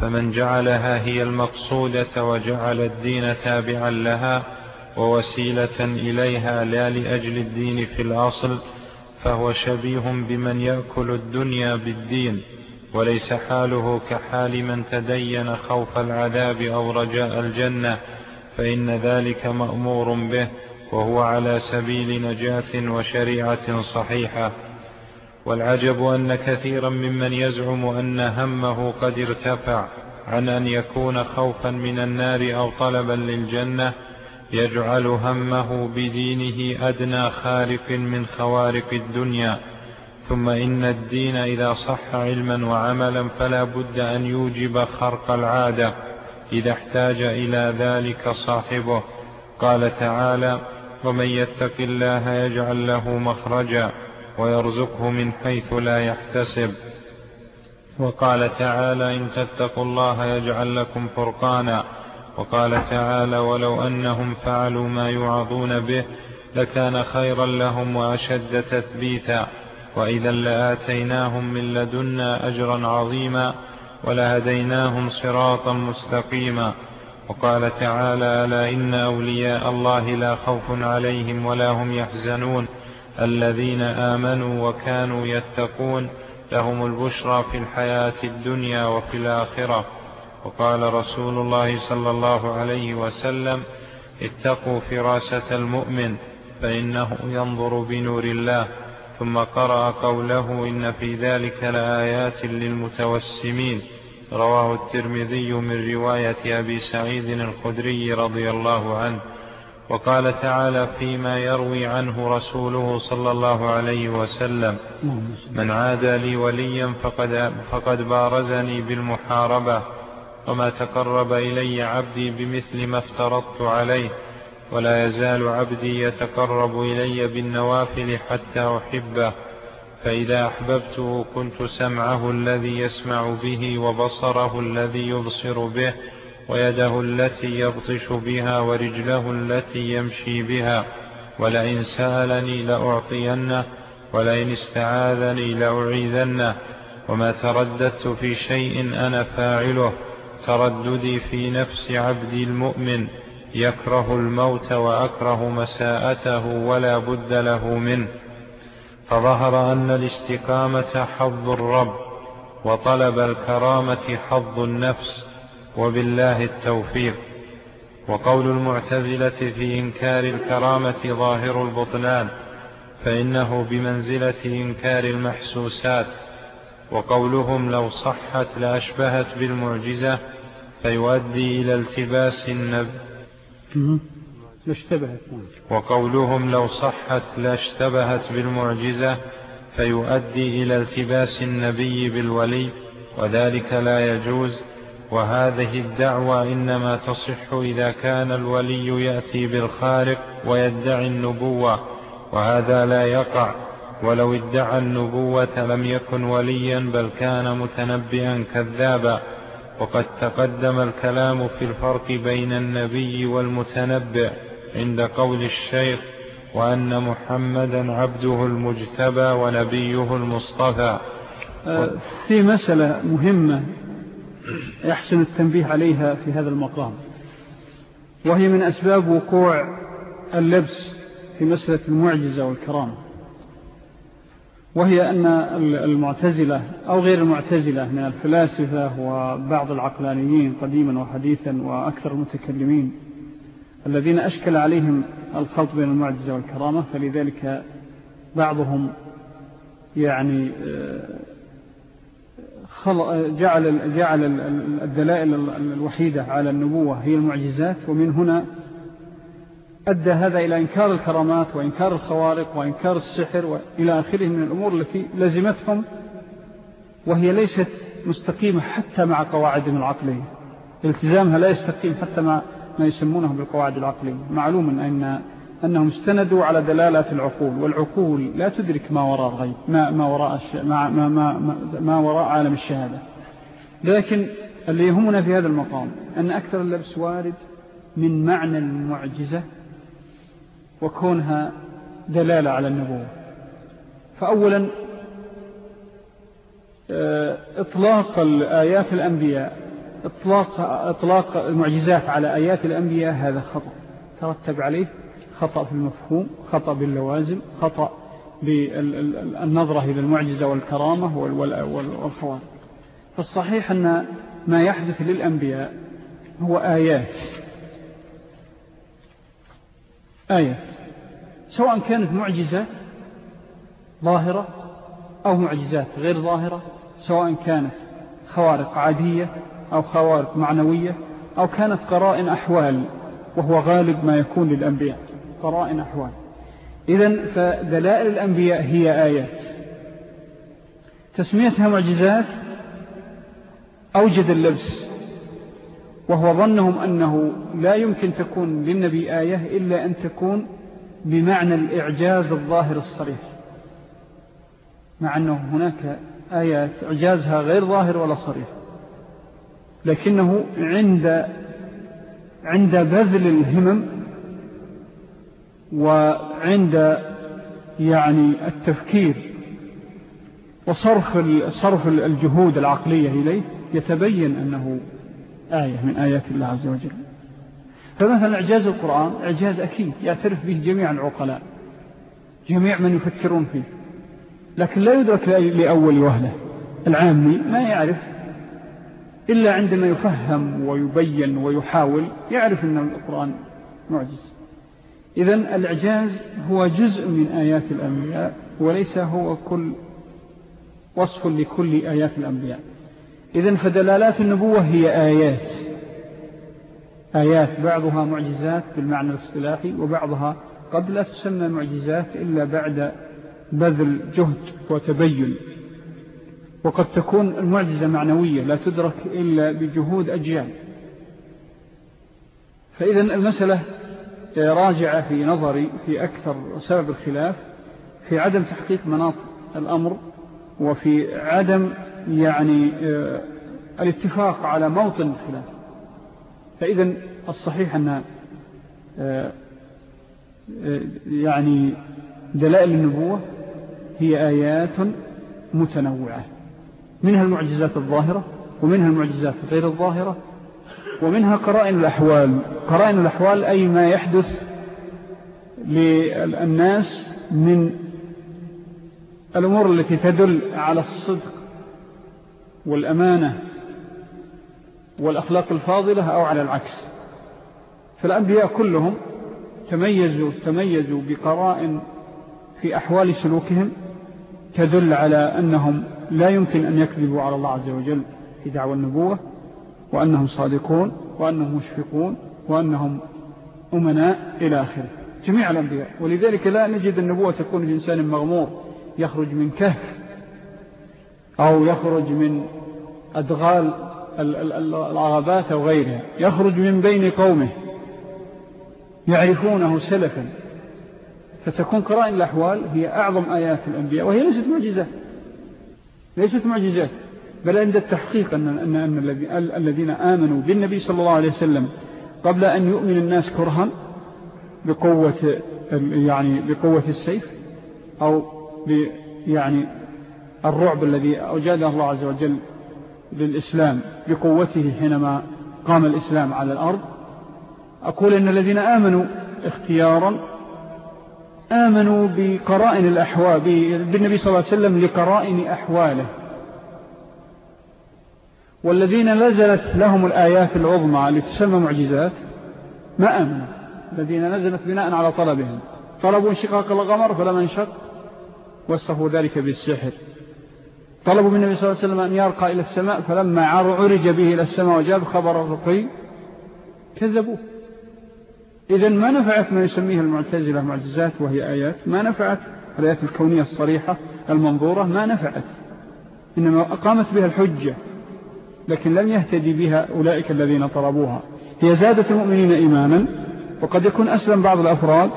C: فمن جعلها هي المقصودة وجعل الدين تابعا لها ووسيلة إليها لا لأجل الدين في الأصل فهو شبيه بمن يأكل الدنيا بالدين وليس حاله كحال من تدين خوف العذاب أو رجاء الجنة فإن ذلك مأمور به وهو على سبيل نجاة وشريعة صحيحة والعجب أن كثيرا ممن يزعم أن همه قد ارتفع عن أن يكون خوفا من النار أو طلبا للجنة يجعل همه بدينه أدنى خارق من خوارق الدنيا ثم إن الدين إذا صح علما وعملا فلا بد أن يوجب خرق العادة إذا احتاج إلى ذلك صاحبه قال تعالى ومن يتق الله يجعل له مخرجا ويرزقه من حيث لا يحتسب وقال تعالى إن تتقوا الله يجعل لكم فرقانا وقال تعالى ولو أنهم فعلوا ما يوعظون به لكان خيرا لهم وأشد تثبيتا وإذا لآتيناهم من لدنا أجرا عظيما ولهديناهم صراطا مستقيما وقال تعالى ألا إن أولياء الله لا خوف عليهم ولا هم يحزنون الذين آمنوا وكانوا يتقون لهم البشرى في الحياة الدنيا وفي الآخرة وقال رسول الله صلى الله عليه وسلم اتقوا فراسة المؤمن فإنه ينظر بنور الله ثم قرأ قوله إن في ذلك لآيات للمتوسمين رواه الترمذي من رواية أبي سعيد الخدري رضي الله عنه وقال تعالى فيما يروي عنه رسوله صلى الله عليه وسلم من عادى لي وليا فقد, فقد بارزني بالمحاربة وما تقرب إلي عبدي بمثل ما افترضت عليه ولا يزال عبدي يتقرب إلي بالنوافل حتى أحبه فإذا أحببته كنت سمعه الذي يسمع به وبصره الذي يبصر به ويده التي يبطش بها ورجله التي يمشي بها ولئن سألني لأعطينه ولئن استعاذني لأعيذنه وما ترددت في شيء أنا فاعله والتردد في نفس عبد المؤمن يكره الموت وأكره مساءته ولا بد له منه فظهر أن الاستقامة حظ الرب وطلب الكرامة حظ النفس وبالله التوفيق وقول المعتزلة في إنكار الكرامة ظاهر البطلان فإنه بمنزلة إنكار المحسوسات وقولهم لو صحت لأشبهت بالمعجزة فيؤدي إلى التباس النب لاشتبهت وقولهم لو صحت لاشتبهت بالمعجزة فيؤدي إلى التباس النبي بالولي وذلك لا يجوز وهذه الدعوة إنما تصح إذا كان الولي يأتي بالخارق ويدعي النبوة وهذا لا يقع ولو ادعى النبوة لم يكن وليا بل كان متنبئا كذابا وقد تقدم الكلام في الفرق بين النبي والمتنبئ عند قول الشيخ وأن محمدا عبده المجتبى ونبيه المصطفى
A: آه، في مسألة مهمة يحسن التنبيه عليها في هذا المقام وهي من أسباب وقوع اللبس في مسألة المعجزة والكرامة وهي أن المعتزلة أو غير المعتزلة من الفلاسفة وبعض العقلانيين قديما وحديثا وأكثر المتكلمين الذين أشكل عليهم الخلط بين المعجزة والكرامة فلذلك بعضهم يعني آه، جعل, جعل الدلائل الوحيدة على النبوة هي المعجزات ومن هنا أدى هذا إلى إنكار الكرامات وإنكار الخوارق وإنكار السحر وإلى آخره من الأمور التي لزمتهم وهي ليست مستقيمة حتى مع من العقلية التزامها لا يستقيم حتى مع ما يسمونه بالقواعد العقلية معلوم أن أنهم استندوا على دلالة العقول والعقول لا تدرك ما وراء الغيب ما, ما, وراء, الش... ما, ما, ما, ما وراء عالم الشهادة لكن اللي يهمنا في هذا المقام أن أكثر اللبس وارد من معنى المعجزة وكونها دلالة على النبوة فأولا آه، إطلاق آيات الأنبياء إطلاق, إطلاق المعجزات على آيات الأنبياء هذا خطأ ترتب عليه خطأ في المفهوم خطأ باللوازم خطأ بالنظرة إلى المعجزة والكرامة والخوارق فالصحيح أن ما يحدث للأنبياء هو آيات آية سواء كانت معجزة ظاهرة أو معجزات غير ظاهرة سواء كانت خوارق عادية أو خوارق معنوية أو كانت قرائن أحوال وهو غالب ما يكون للأنبياء قرائن أحوال إذن فدلائل الأنبياء هي آيات تسميتها معجزات أوجد اللبس وهو ظنهم أنه لا يمكن تكون للنبي آية إلا أن تكون بمعنى الإعجاز الظاهر الصريح مع أنه هناك آيات إعجازها غير ظاهر ولا صريح لكنه عند عند بذل الهمم وعند يعني التفكير وصرف صرف الجهود العقلية إليه يتبين أنه آية من آيات الله عز وجل فمثلا إعجاز القرآن إعجاز أكيد يعترف به جميع العقلاء جميع من يفكرون فيه لكن لا يدرك لأول وهلة العامي ما يعرف إلا عندما يفهم ويبين ويحاول يعرف أن القرآن معجز إذن الإعجاز هو جزء من آيات الأنبياء وليس هو كل وصف لكل آيات الأنبياء إذن فدلالات النبوة هي آيات آيات بعضها معجزات بالمعنى الاصطلاحي وبعضها قد لا تسمى معجزات إلا بعد بذل جهد وتبين وقد تكون المعجزة معنوية لا تدرك إلا بجهود أجيال فإذا المسألة آه، راجعة في نظري في أكثر سبب الخلاف في عدم تحقيق مناط الأمر وفي عدم يعني آه، الاتفاق على موطن الخلاف فإذا الصحيح أن آه، آه، يعني دلائل النبوة هي آيات متنوعة منها المعجزات الظاهرة ومنها المعجزات غير الظاهرة ومنها قرائن الأحوال قرائن الأحوال أي ما يحدث للناس من الأمور التي تدل على الصدق والأمانة والأخلاق الفاضلة أو على العكس فالأنبياء كلهم تميزوا, تميزوا بقرائن في أحوال سلوكهم تدل على أنهم لا يمكن أن يكذبوا على الله عز وجل في دعوة النبوة وأنهم صادقون وأنهم مشفقون وأنهم أمناء إلى آخره جميع الأنبياء ولذلك لا نجد النبوة تكون في إنسان مغمور يخرج من كهف أو يخرج من أدغال العربات وغيرها يخرج من بين قومه يعرفونه سلفا فتكون قراءة الأحوال هي أعظم آيات الأنبياء وهي ليست معجزات ليست معجزات بل عند التحقيق أن, أن, أن الذين آمنوا بالنبي صلى الله عليه وسلم قبل أن يؤمن الناس كرها بقوة, يعني بقوة السيف أو يعني الرعب الذي أوجاده الله عز وجل للإسلام بقوته حينما قام الإسلام على الأرض أقول إن الذين آمنوا اختيارا آمنوا بقرائن الأحوال بالنبي صلى الله عليه وسلم لقرائن أحواله والذين نزلت لهم الآيات العظمى لتسمى معجزات ما أمنوا الذين نزلت بناء على طلبهم طلبوا انشقاق الغمر فلما انشق وصفوا ذلك بالسحر طلبوا من النبي صلى الله عليه وسلم أن يرقى إلى السماء فلما عرج به إلى السماء وجاب خبر الرقي كذبوه إذن ما نفعت ما يسميه المعتزلة معجزات وهي آيات ما نفعت الآيات الكونية الصريحة المنظورة ما نفعت إنما أقامت بها الحجة لكن لم يهتدي بها أولئك الذين طلبوها هي زادت المؤمنين إيمانا وقد يكون أسلم بعض الأفراد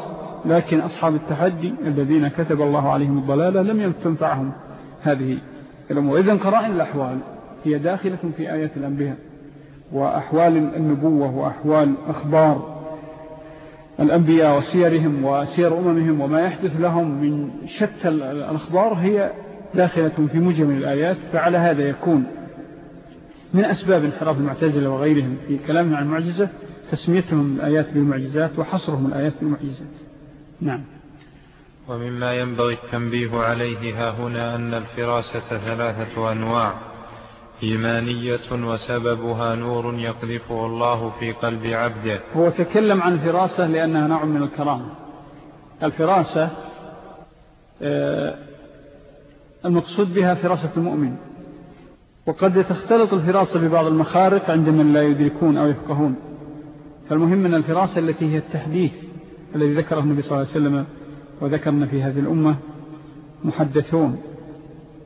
A: لكن أصحاب التحدي الذين كتب الله عليهم الضلالة لم تنفعهم هذه الأمور إذن قرائن الأحوال هي داخلة في آية الأنبياء وأحوال النبوة وأحوال أخبار الأنبياء وسيرهم وسير أممهم وما يحدث لهم من شتى الأخبار هي داخلة في مجمل الآيات فعلى هذا يكون من أسباب انحراف المعتزلة وغيرهم في كلامهم عن المعجزة تسميتهم الآيات بالمعجزات وحصرهم الآيات بالمعجزات نعم
C: ومما ينبغي التنبيه عليه ها هنا أن الفراسة ثلاثة أنواع إيمانية وسببها نور يقذفه الله في قلب عبده
A: هو تكلم عن فراسة لأنها نوع من الكرامة الفراسة آه، المقصود بها فراسة المؤمن وقد تختلط الفراسة ببعض المخارق عند من لا يدركون أو يفقهون فالمهم أن الفراسة التي هي التحديث الذي ذكره النبي صلى الله عليه وسلم وذكرنا في هذه الأمة محدثون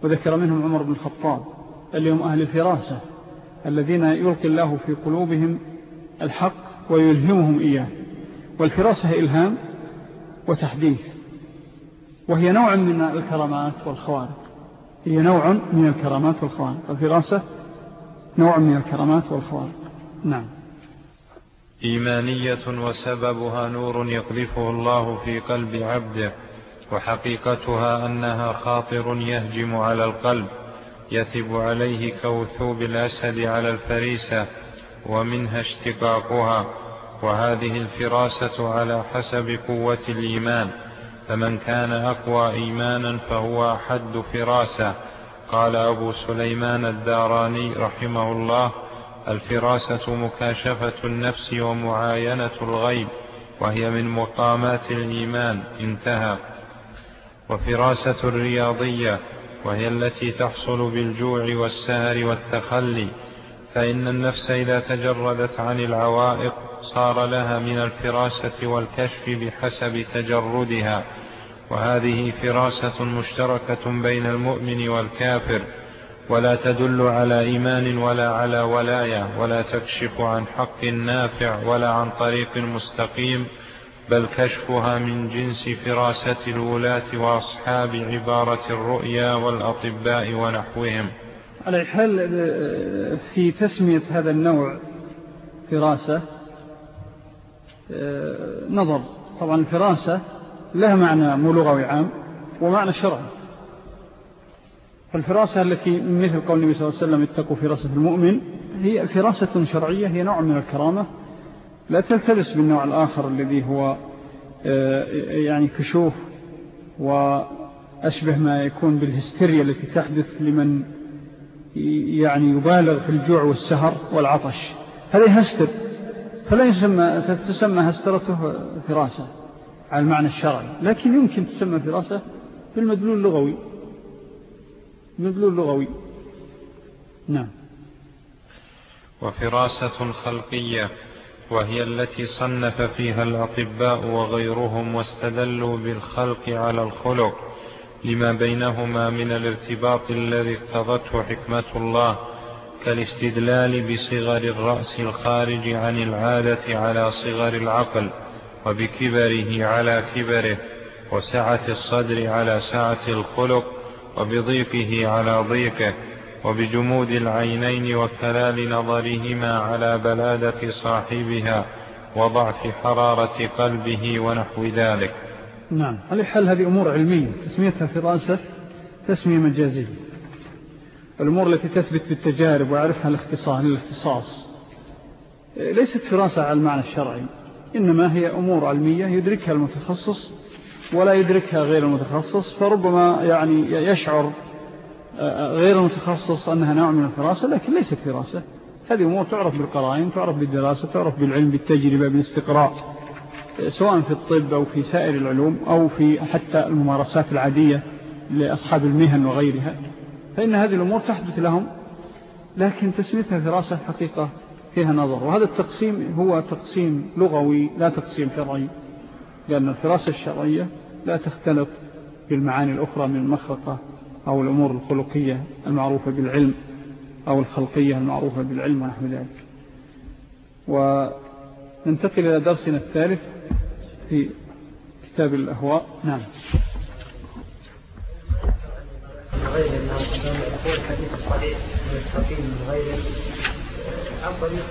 A: وذكر منهم عمر بن الخطاب اليوم أهل الفراسة الذين يلقي الله في قلوبهم الحق ويلهمهم إياه والفراسة إلهام وتحديث وهي نوع من الكرامات والخوارق هي نوع من الكرامات والخوارق الفراسة نوع من الكرامات والخوارق نعم
C: إيمانية وسببها نور يقذفه الله في قلب عبده وحقيقتها أنها خاطر يهجم على القلب يثب عليه كوثوب الأسد على الفريسة ومنها اشتقاقها وهذه الفراسة على حسب قوة الإيمان فمن كان أقوى إيمانا فهو أحد فراسة قال أبو سليمان الداراني رحمه الله الفراسة مكاشفة النفس ومعاينة الغيب وهي من مقامات الإيمان انتهى وفراسة الرياضية وهي التي تحصل بالجوع والسهر والتخلي فإن النفس إذا تجردت عن العوائق صار لها من الفراسة والكشف بحسب تجردها وهذه فراسة مشتركة بين المؤمن والكافر ولا تدل على إيمان ولا على ولاية ولا تكشف عن حق نافع ولا عن طريق مستقيم بل كشفها من جنس فراسة الولاة وأصحاب عبارة الرؤيا والأطباء ونحوهم
A: على الحال آه، في تسمية هذا النوع فراسة آه، نظر طبعا الفراسة لها معنى ملغوي عام ومعنى شرعي فالفراسة التي مثل قول النبي صلى الله عليه وسلم اتقوا فراسة المؤمن هي فراسة شرعية هي نوع من الكرامة لا تلتبس بالنوع الآخر الذي هو آه، يعني كشوف وأشبه ما يكون بالهستيريا التي تحدث لمن يعني يبالغ في الجوع والسهر والعطش هذا هستر فلا يسمى تسمى هسترته فراسة على المعنى الشرعي لكن يمكن تسمى فراسة بالمدلول اللغوي مدلول لغوي نعم
C: وفراسة خلقية وهي التي صنف فيها الأطباء وغيرهم واستدلوا بالخلق على الخلق لما بينهما من الارتباط الذي اقتضته حكمة الله كالاستدلال بصغر الرأس الخارج عن العادة على صغر العقل وبكبره على كبره وسعة الصدر على سعة الخلق وبضيقه على ضيقه وبجمود العينين وكلال نظرهما على بلادة صاحبها وضعف حرارة قلبه ونحو ذلك
A: نعم على حال هذه أمور علمية تسميتها فراسة تسمية مجازية الأمور التي تثبت بالتجارب ويعرفها الاختصاص للاختصاص ليست فراسة على المعنى الشرعي إنما هي أمور علمية يدركها المتخصص ولا يدركها غير المتخصص فربما يعني يشعر آه، غير المتخصص أنها نوع من الفراسة لكن ليست فراسة هذه أمور تعرف بالقرائن تعرف بالدراسة تعرف بالعلم بالتجربة بالاستقراء آه، سواء في الطب أو في سائر العلوم أو في حتى الممارسات العادية لأصحاب المهن وغيرها فإن هذه الأمور تحدث لهم لكن تسميتها فراسة حقيقة فيها نظر وهذا التقسيم هو تقسيم لغوي لا تقسيم فرعي لأن الفراسة الشرعية لا تختلف بالمعاني الأخرى من المخلقة أو الأمور الخلقية المعروفة بالعلم أو الخلقية المعروفة بالعلم ونحو ذلك وننتقل إلى درسنا الثالث في كتاب الأهواء نعم
B: غير أنه الصحيح من من غيره عن طريق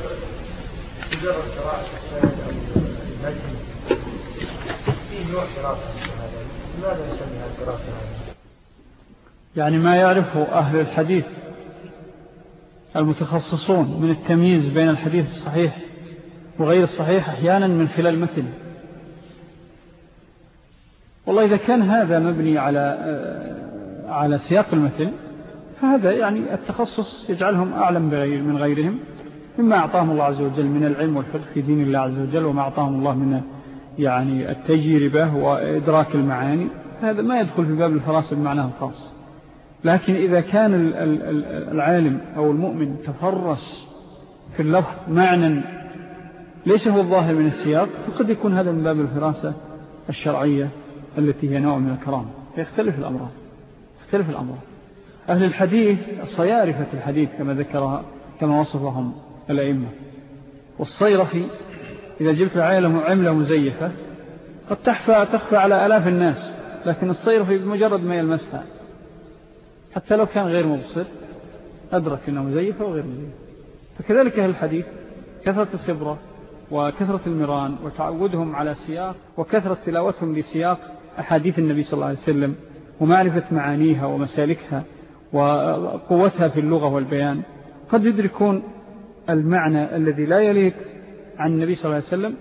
A: يعني ما يعرفه أهل الحديث المتخصصون من التمييز بين الحديث الصحيح وغير الصحيح أحيانا من خلال مثل والله إذا كان هذا مبني على آه، على سياق المثل فهذا يعني التخصص يجعلهم أعلم من غيرهم مما أعطاهم الله عز وجل من العلم والفقه في دين الله عز وجل وما أعطاهم الله من يعني التجربة وإدراك المعاني هذا ما يدخل في باب الفراسة بمعناه الخاص لكن إذا كان العالم أو المؤمن تفرس في اللفظ معنى ليس هو الظاهر من السياق فقد يكون هذا من باب الفراسة الشرعية التي هي نوع من الكرامة فيختلف الأمران يختلف الأمران أهل الحديث صيارفة الحديث كما ذكرها كما وصفهم الأئمة والصيرفي إذا جبت له عملة مزيفة قد تحفى تخفى على ألاف الناس لكن الصير في مجرد ما يلمسها حتى لو كان غير مبصر أدرك أنه مزيفة وغير مزيفة فكذلك أهل الحديث كثرة الخبرة وكثرة المران وتعودهم على سياق وكثرة تلاوتهم لسياق أحاديث النبي صلى الله عليه وسلم ومعرفة معانيها ومسالكها وقوتها في اللغة والبيان قد يدركون المعنى الذي لا يليك عن النبي صلى الله عليه وسلم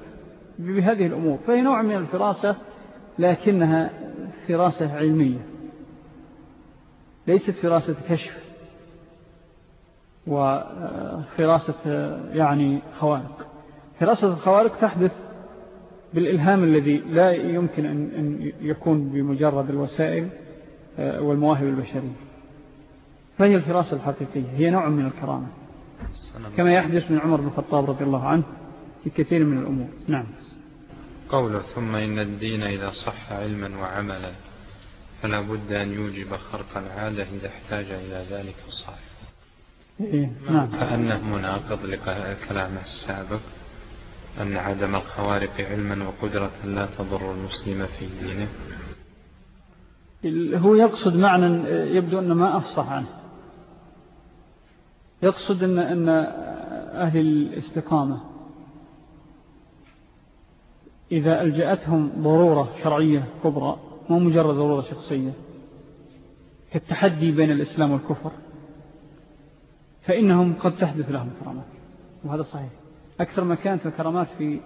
A: بهذه الأمور فهي نوع من الفراسة لكنها فراسة علمية ليست فراسة كشف وفراسة يعني خوارق فراسة الخوارق تحدث بالإلهام الذي لا يمكن أن يكون بمجرد الوسائل آه، والمواهب البشرية فهي الفراسة الحقيقية هي نوع من الكرامة كما يحدث من عمر بن الخطاب رضي الله عنه في كثير من الأمور نعم
C: قوله ثم إن الدين إذا صح علما وعملا فلا بد أن يوجب خرق العادة إذا احتاج إلى ذلك الصحيح
A: إيه نعم. كأنه
C: مناقض لكلامه السابق أن عدم الخوارق علما وقدرة لا تضر المسلم في دينه
A: هو يقصد معنى يبدو أن ما أفصح عنه يقصد أن, أن أهل الاستقامة إذا ألجأتهم ضرورة شرعية كبرى مو مجرد ضرورة شخصية كالتحدي بين الإسلام والكفر فإنهم قد تحدث لهم كرامات وهذا صحيح أكثر ما كانت الكرامات في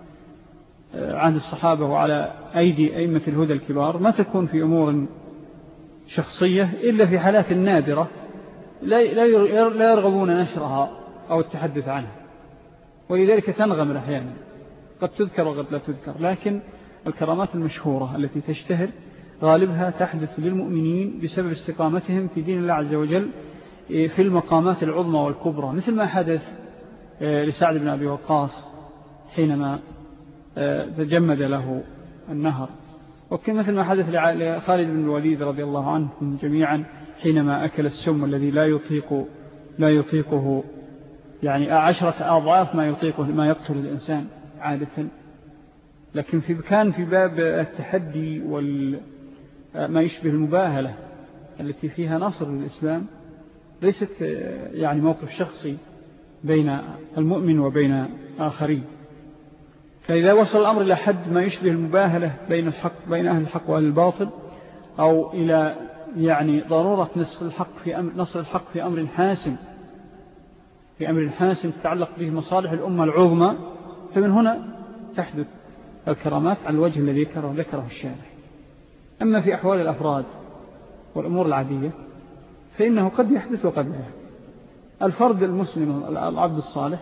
A: آه، عهد الصحابة وعلى أيدي أئمة الهدى الكبار ما تكون في أمور شخصية إلا في حالات نادرة لا يرغبون نشرها أو التحدث عنها ولذلك تنغم الأحيان قد تذكر وقد لا تذكر لكن الكرامات المشهورة التي تشتهر غالبها تحدث للمؤمنين بسبب استقامتهم في دين الله عز وجل إيه، في المقامات العظمى والكبرى مثل ما حدث إيه، لسعد بن أبي وقاص حينما إيه، تجمد له النهر وكمثل ما حدث لخالد بن الوليد رضي الله عنهم جميعا حينما أكل السم الذي لا يطيق لا يطيقه يعني عشرة أضعاف ما يطيقه ما يقتل الإنسان عادة لكن في كان في باب التحدي وما يشبه المباهلة التي فيها نصر للإسلام ليست يعني موقف شخصي بين المؤمن وبين آخرين فإذا وصل الأمر إلى حد ما يشبه المباهلة بين, الحق بين أهل الحق وأهل الباطل أو إلى يعني ضرورة نصر الحق في أمر, نصر الحق في أمر حاسم في أمر حاسم تتعلق به مصالح الأمة العظمى فمن هنا تحدث الكرامات على الوجه الذي ذكره الشارع أما في أحوال الأفراد والأمور العادية فإنه قد يحدث وقد لا يحدث الفرد المسلم العبد الصالح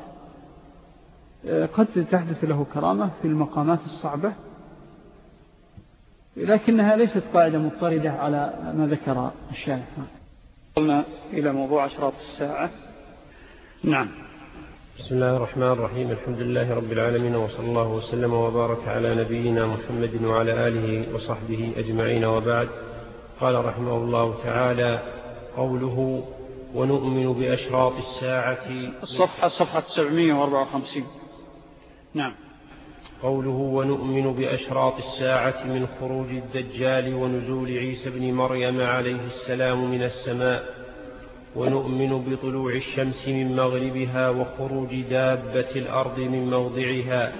A: آه، قد تحدث له كرامة في المقامات الصعبة لكنها ليست قاعدة مضطردة على ما ذكر الشارع قلنا إلى موضوع أشراط الساعة
B: نعم بسم الله الرحمن الرحيم الحمد لله رب العالمين وصلى الله وسلم وبارك على نبينا محمد وعلى آله وصحبه أجمعين وبعد قال رحمه الله تعالى قوله ونؤمن بأشراط الساعة الصفحة
A: صفحة 754
B: نعم قوله ونؤمن بأشراط الساعة من خروج الدجال ونزول عيسى بن مريم عليه السلام من السماء ونؤمن بطلوع الشمس من مغربها وخروج دابة الأرض من موضعها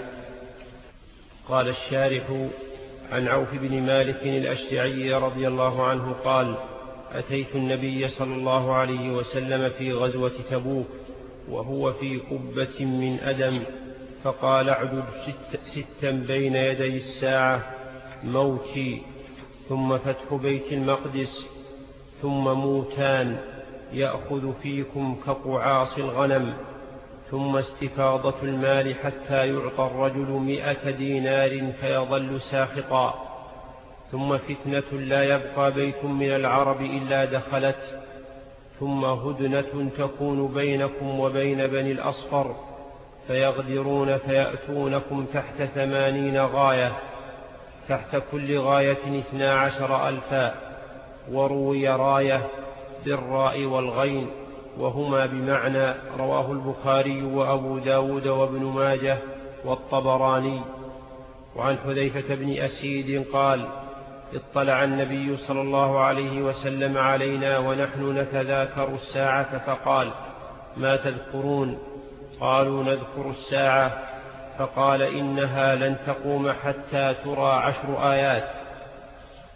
B: قال الشارح عن عوف بن مالك الأشجعي رضي الله عنه قال أتيت النبي صلى الله عليه وسلم في غزوة تبوك وهو في قبة من أدم فقال اعدد ست ستا بين يدي الساعة موتي ثم فتح بيت المقدس ثم موتان يأخذ فيكم كقعاص الغنم ثم استفاضة المال حتى يعطى الرجل مئة دينار فيظل ساخطا ثم فتنة لا يبقى بيت من العرب إلا دخلت ثم هدنة تكون بينكم وبين بني الأصفر فيغدرون فيأتونكم تحت ثمانين غاية تحت كل غاية اثنا عشر ألفا وروي راية بالراء والغين وهما بمعنى رواه البخاري وأبو داود وابن ماجه والطبراني وعن حذيفة بن أسيد قال اطلع النبي صلى الله عليه وسلم علينا ونحن نتذاكر الساعة فقال ما تذكرون قالوا نذكر الساعة فقال إنها لن تقوم حتى ترى عشر آيات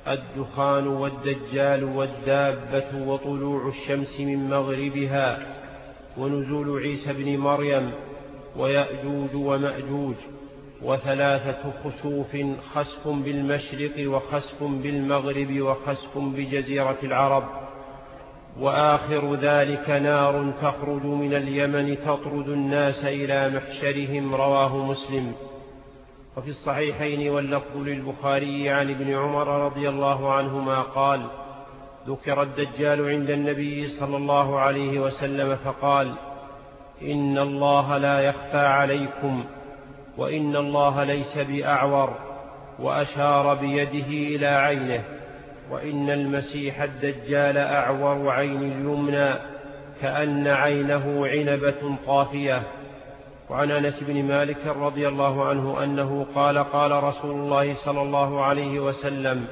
B: الدخان والدجال والدابة وطلوع الشمس من مغربها ونزول عيسى بن مريم ويأجوج ومأجوج وثلاثة خسوف خسف بالمشرق وخسف بالمغرب وخسف بجزيرة العرب وآخر ذلك نار تخرج من اليمن تطرد الناس إلى محشرهم رواه مسلم وفي الصحيحين واللفظ للبخاري عن ابن عمر رضي الله عنهما قال ذكر الدجال عند النبي صلى الله عليه وسلم فقال إن الله لا يخفى عليكم وإن الله ليس بأعور وأشار بيده إلى عينه وإن المسيح الدجال أعور عين اليمنى كأن عينه عنبة طافية وعن انس بن مالك رضي الله عنه انه قال قال رسول الله صلى الله عليه وسلم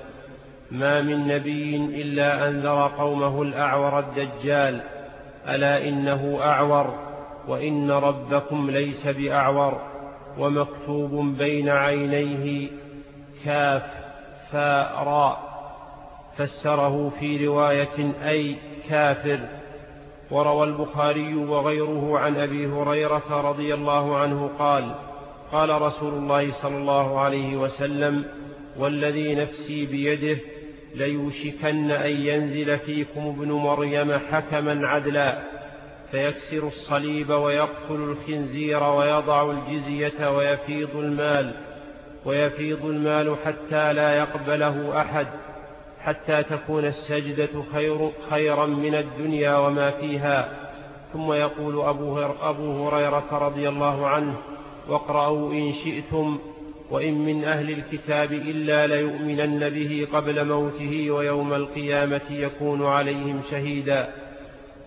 B: ما من نبي الا انذر قومه الاعور الدجال الا انه اعور وان ربكم ليس باعور ومكتوب بين عينيه كاف فاء راء فسره في روايه اي كافر وروى البخاري وغيره عن أبي هريرة رضي الله عنه قال قال رسول الله صلى الله عليه وسلم والذي نفسي بيده ليوشكن أن ينزل فيكم ابن مريم حكما عدلا فيكسر الصليب ويقتل الخنزير ويضع الجزية ويفيض المال ويفيض المال حتى لا يقبله أحد حتى تكون السجدة خير خيرا من الدنيا وما فيها ثم يقول أبو, أبو هريرة رضي الله عنه واقرأوا إن شئتم وإن من أهل الكتاب إلا ليؤمنن به قبل موته ويوم القيامة يكون عليهم شهيدا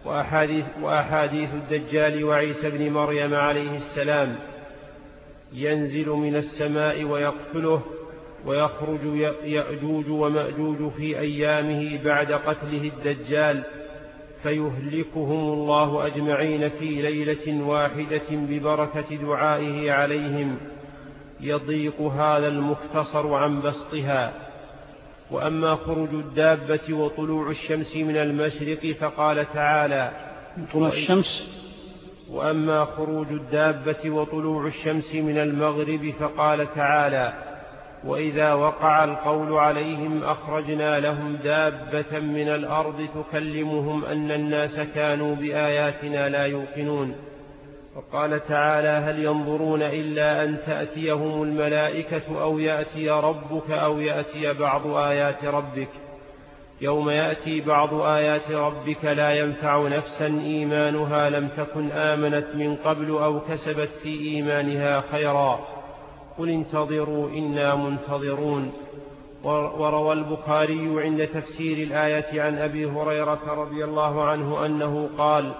B: وأحاديث, وأحاديث الدجال وعيسى بن مريم عليه السلام ينزل من السماء ويقتله ويخرج يأجوج ومأجوج في أيامه بعد قتله الدجال فيهلكهم الله أجمعين في ليلة واحدة ببركة دعائه عليهم يضيق هذا المختصر عن بسطها وأما خروج الدابة وطلوع الشمس من المشرق فقال تعالى طلوع الشمس وأما خروج الدابة وطلوع الشمس من المغرب فقال تعالى وإذا وقع القول عليهم أخرجنا لهم دابة من الأرض تكلمهم أن الناس كانوا بآياتنا لا يوقنون وقال تعالى هل ينظرون إلا أن تأتيهم الملائكة أو يأتي ربك أو يأتي بعض آيات ربك يوم يأتي بعض آيات ربك لا ينفع نفسا إيمانها لم تكن آمنت من قبل أو كسبت في إيمانها خيرا قل انتظروا إنا منتظرون وروى البخاري عند تفسير الآية عن أبي هريرة رضي الله عنه أنه قال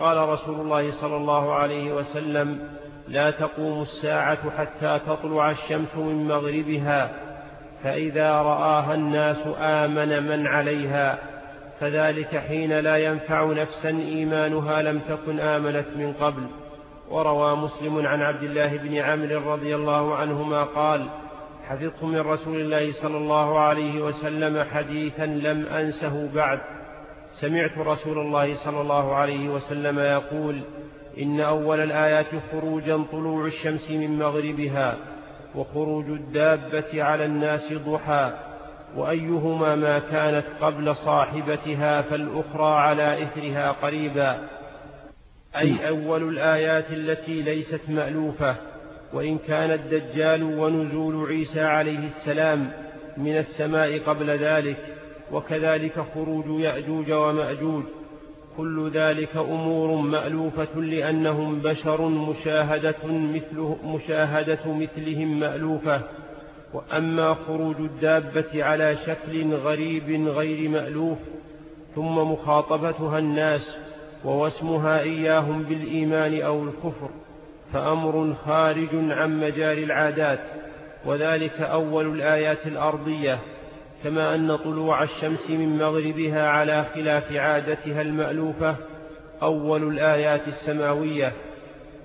B: قال رسول الله صلى الله عليه وسلم لا تقوم الساعة حتى تطلع الشمس من مغربها فإذا رآها الناس آمن من عليها فذلك حين لا ينفع نفسا إيمانها لم تكن آمنت من قبل وروى مسلم عن عبد الله بن عامر رضي الله عنهما قال حفظت من رسول الله صلى الله عليه وسلم حديثا لم أنسه بعد سمعت رسول الله صلى الله عليه وسلم يقول إن أول الآيات خروجا طلوع الشمس من مغربها وخروج الدابة على الناس ضحى وأيهما ما كانت قبل صاحبتها فالأخرى على إثرها قريبا أي أول الآيات التي ليست مألوفة وإن كان الدجال ونزول عيسى عليه السلام من السماء قبل ذلك وكذلك خروج يأجوج ومأجوج كل ذلك أمور مألوفة لأنهم بشر مشاهدة, مثله مشاهدة مثلهم مألوفة وأما خروج الدابة على شكل غريب غير مألوف ثم مخاطبتها الناس ووسمها إياهم بالإيمان أو الكفر فأمر خارج عن مجال العادات وذلك أول الآيات الأرضية كما أن طلوع الشمس من مغربها على خلاف عادتها المألوفة أول الآيات السماوية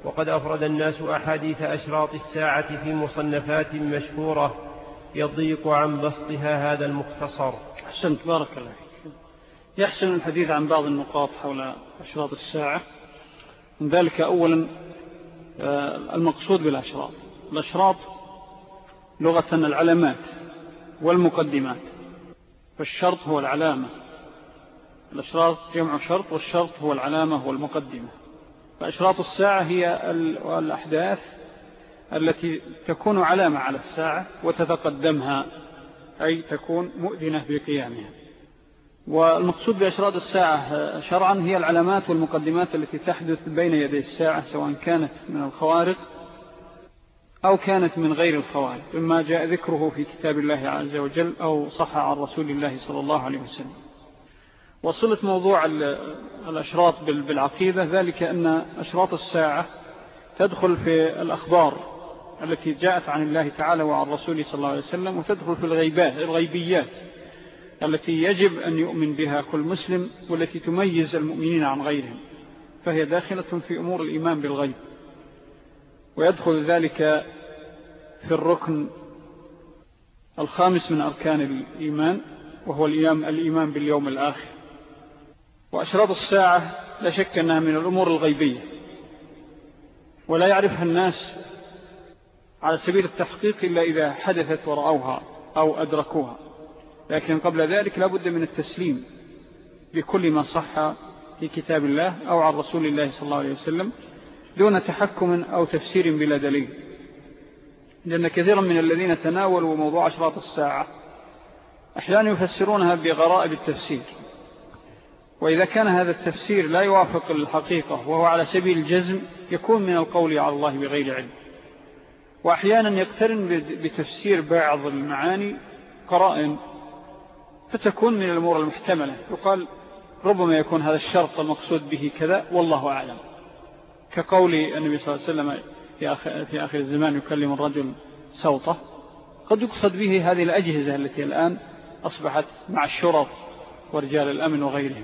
B: وقد أفرد الناس أحاديث أشراط الساعة في مصنفات مشهورة يضيق عن بسطها هذا المختصر أحسنت بارك الله
A: يحسن الحديث عن بعض النقاط حول أشراط الساعة من ذلك أولا آه، المقصود بالأشراط الأشراط لغة العلامات والمقدمات فالشرط هو العلامة الأشراط جمع شرط والشرط هو العلامة والمقدمة فأشراط الساعة هي الأحداث التي تكون علامة على الساعة وتتقدمها أي تكون مؤذنة بقيامها والمقصود بأشراط الساعة شرعا هي العلامات والمقدمات التي تحدث بين يدي الساعة سواء كانت من الخوارق أو كانت من غير الخوارق مما جاء ذكره في كتاب الله عز وجل أو صح عن رسول الله صلى الله عليه وسلم وصلت موضوع الأشراط بالعقيدة ذلك أن أشراط الساعة تدخل في الأخبار التي جاءت عن الله تعالى وعن رسوله صلى الله عليه وسلم وتدخل في الغيبات الغيبيات التي يجب أن يؤمن بها كل مسلم والتي تميز المؤمنين عن غيرهم فهي داخلة في أمور الإيمان بالغيب ويدخل ذلك في الركن الخامس من أركان الإيمان وهو الإيمان باليوم الآخر وأشراط الساعة لا شك أنها من الأمور الغيبية ولا يعرفها الناس على سبيل التحقيق إلا إذا حدثت ورأوها أو أدركوها لكن قبل ذلك لابد من التسليم بكل ما صح في كتاب الله أو عن رسول الله صلى الله عليه وسلم دون تحكم أو تفسير بلا دليل لأن كثيرا من الذين تناولوا موضوع أشراط الساعة أحيانا يفسرونها بغرائب التفسير وإذا كان هذا التفسير لا يوافق الحقيقة وهو على سبيل الجزم يكون من القول على الله بغير علم وأحيانا يقترن بتفسير بعض المعاني قرائن فتكون من الأمور المحتملة يقال ربما يكون هذا الشرط المقصود به كذا والله أعلم كقول النبي صلى الله عليه وسلم في آخر, في آخر الزمان يكلم الرجل سوطة قد يقصد به هذه الأجهزة التي الآن أصبحت مع الشرط ورجال الأمن وغيرهم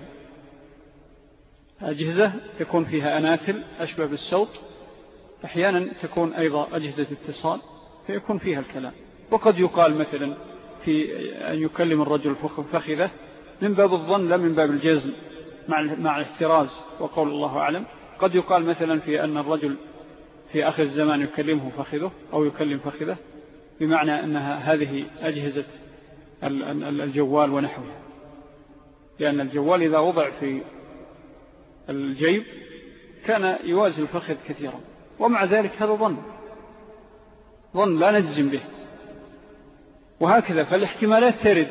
A: أجهزة يكون فيها أناتل أشبه بالسوط أحيانا تكون أيضا أجهزة اتصال فيكون فيها الكلام وقد يقال مثلا في أن يكلم الرجل فخذه من باب الظن لا من باب الجزم مع مع الاحتراز وقول الله أعلم قد يقال مثلا في أن الرجل في آخر الزمان يكلمه فخذه أو يكلم فخذه بمعنى أنها هذه أجهزة الجوال ونحوه لأن الجوال إذا وضع في الجيب كان يوازي الفخذ كثيرا ومع ذلك هذا ظن ظن لا نجزم به وهكذا فالاحتمالات ترد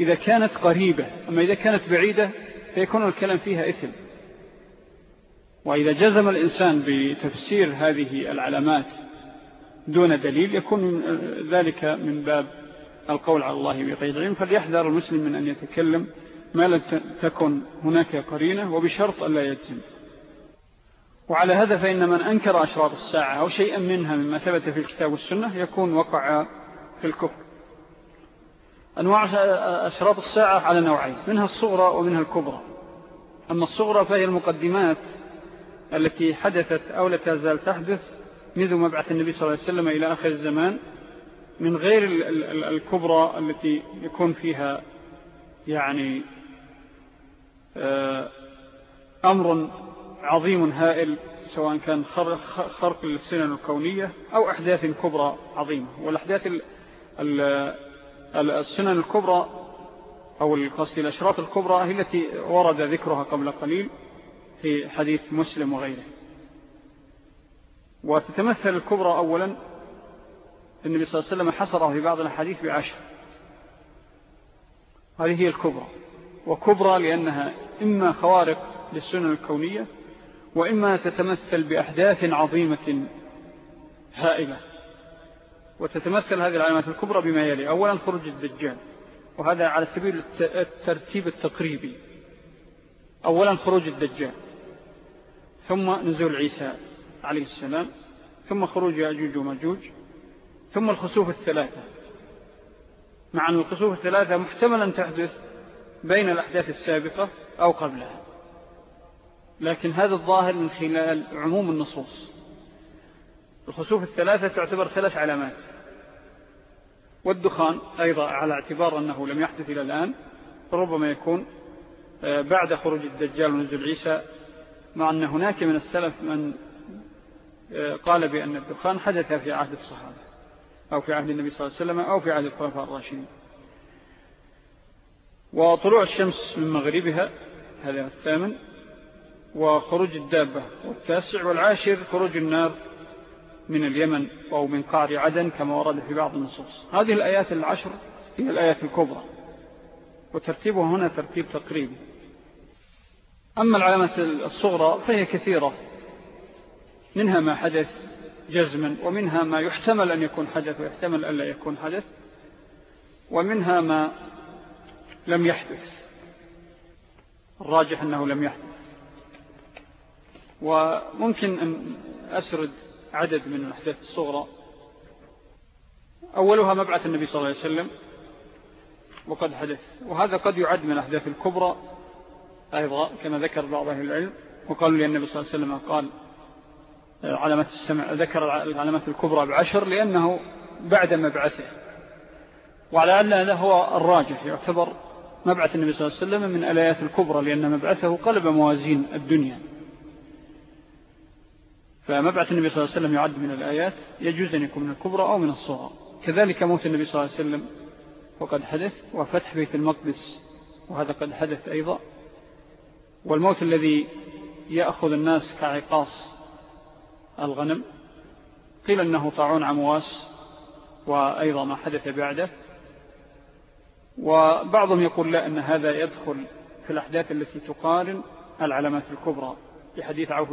A: إذا كانت قريبة أما إذا كانت بعيدة فيكون الكلام فيها إثم وإذا جزم الإنسان بتفسير هذه العلامات دون دليل يكون ذلك من باب القول على الله بقيد العلم فليحذر المسلم من أن يتكلم ما لم تكن هناك قرينة وبشرط أن لا يجزم وعلى هذا فإن من أنكر أشراط الساعة أو شيئا منها مما ثبت في الكتاب والسنة يكون وقع في الكفر أنواع أشراط الساعة على نوعين منها الصغرى ومنها الكبرى أما الصغرى فهي المقدمات التي حدثت أو لا تزال تحدث منذ مبعث النبي صلى الله عليه وسلم إلى آخر الزمان من غير الكبرى التي يكون فيها يعني آه، أمر عظيم هائل سواء كان خرق للسنن الكونية أو أحداث كبرى عظيمة والأحداث السنن الكبرى أو القصد الأشراط الكبرى هي التي ورد ذكرها قبل قليل في حديث مسلم وغيره وتتمثل الكبرى أولا النبي صلى الله عليه وسلم حصره في بعض الحديث بعشر هذه هي الكبرى وكبرى لأنها إما خوارق للسنن الكونية وإما تتمثل بأحداث عظيمة هائلة وتتمثل هذه العلامات الكبرى بما يلي أولا خروج الدجال وهذا على سبيل الترتيب التقريبي أولا خروج الدجال ثم نزول عيسى عليه السلام ثم خروج أجوج ومجوج ثم الخسوف الثلاثة مع أن الخسوف الثلاثة محتملا تحدث بين الأحداث السابقة أو قبلها لكن هذا الظاهر من خلال عموم النصوص الخسوف الثلاثة تعتبر ثلاث علامات والدخان أيضا على اعتبار أنه لم يحدث إلى الآن ربما يكون آه، بعد خروج الدجال ونزل عيسى مع أن هناك من السلف من آه، قال بأن الدخان حدث في عهد الصحابة أو في عهد النبي صلى الله عليه وسلم أو في عهد الخلفاء الراشدين وطلوع الشمس من مغربها هذا الثامن وخروج الدابة والتاسع والعاشر خروج النار من اليمن أو من قار عدن كما ورد في بعض النصوص هذه الآيات العشر هي الآيات الكبرى وترتيبها هنا ترتيب تقريبي أما العلامة الصغرى فهي كثيرة منها ما حدث جزما ومنها ما يحتمل أن يكون حدث ويحتمل أن لا يكون حدث ومنها ما لم يحدث الراجح أنه لم يحدث وممكن أن أسرد عدد من الأحداث الصغرى أولها مبعث النبي صلى الله عليه وسلم وقد حدث وهذا قد يعد من الأحداث الكبرى أيضا كما ذكر بعض أهل العلم وقالوا لي النبي صلى الله عليه وسلم قال آه، علامات السمع ذكر العلامات الكبرى بعشر لأنه بعد مبعثه وعلى أن هذا هو الراجح يعتبر مبعث النبي صلى الله عليه وسلم من ألايات الكبرى لأن مبعثه قلب موازين الدنيا فمبعث النبي صلى الله عليه وسلم يعد من الآيات يجوز أن يكون من الكبرى أو من الصغرى كذلك موت النبي صلى الله عليه وسلم وقد حدث وفتح بيت المقدس وهذا قد حدث أيضا والموت الذي يأخذ الناس كعقاص الغنم قيل أنه طاعون عمواس وأيضا ما حدث بعده وبعضهم يقول لا أن هذا يدخل في الأحداث التي تقارن العلامات الكبرى في حديث عوف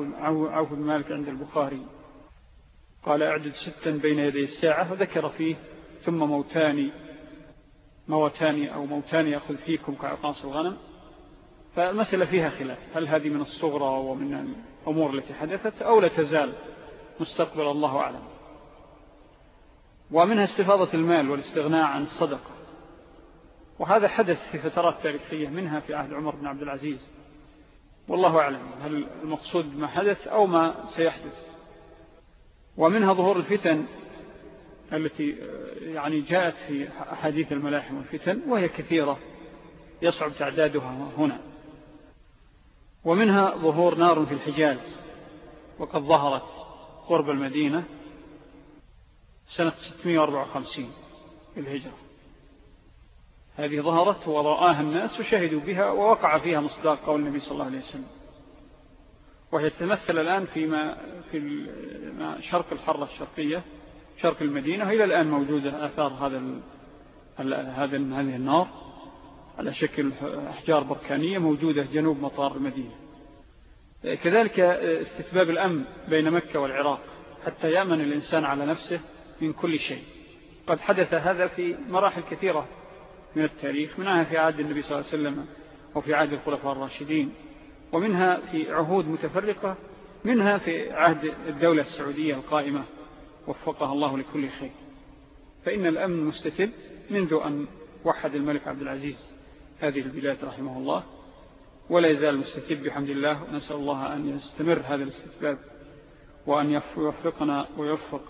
A: عوف بن مالك عند البخاري قال أعدد ستا بين يدي الساعة وذكر فيه ثم موتان موتان أو موتان يأخذ فيكم كعقاص الغنم فالمسألة فيها خلاف هل هذه من الصغرى ومن الأمور التي حدثت أو لا تزال مستقبل الله أعلم ومنها استفاضة المال والاستغناء عن الصدقة وهذا حدث في فترات تاريخية منها في عهد عمر بن عبد العزيز والله أعلم هل المقصود ما حدث أو ما سيحدث ومنها ظهور الفتن التي آه، يعني جاءت في أحاديث الملاحم والفتن وهي كثيرة يصعب تعدادها هنا ومنها ظهور نار في الحجاز وقد ظهرت قرب المدينة سنة 654 الهجرة هذه ظهرت ورآها الناس وشهدوا بها ووقع فيها مصداق قول النبي صلى الله عليه وسلم وهي تتمثل الآن فيما في شرق الحرة الشرقية شرق المدينة إلى الآن موجودة آثار هذا هذا هذه النار على شكل أحجار بركانية موجودة جنوب مطار المدينة كذلك استتباب الأمن بين مكة والعراق حتى يأمن الإنسان على نفسه من كل شيء قد حدث هذا في مراحل كثيرة من التاريخ منها في عهد النبي صلى الله عليه وسلم وفي عهد الخلفاء الراشدين ومنها في عهود متفرقة منها في عهد الدولة السعودية القائمة وفقها الله لكل خير فإن الأمن مستتب منذ أن وحد الملك عبد العزيز هذه البلاد رحمه الله ولا يزال مستتب بحمد الله ونسأل الله أن يستمر هذا الاستتباب وأن يوفقنا ويوفق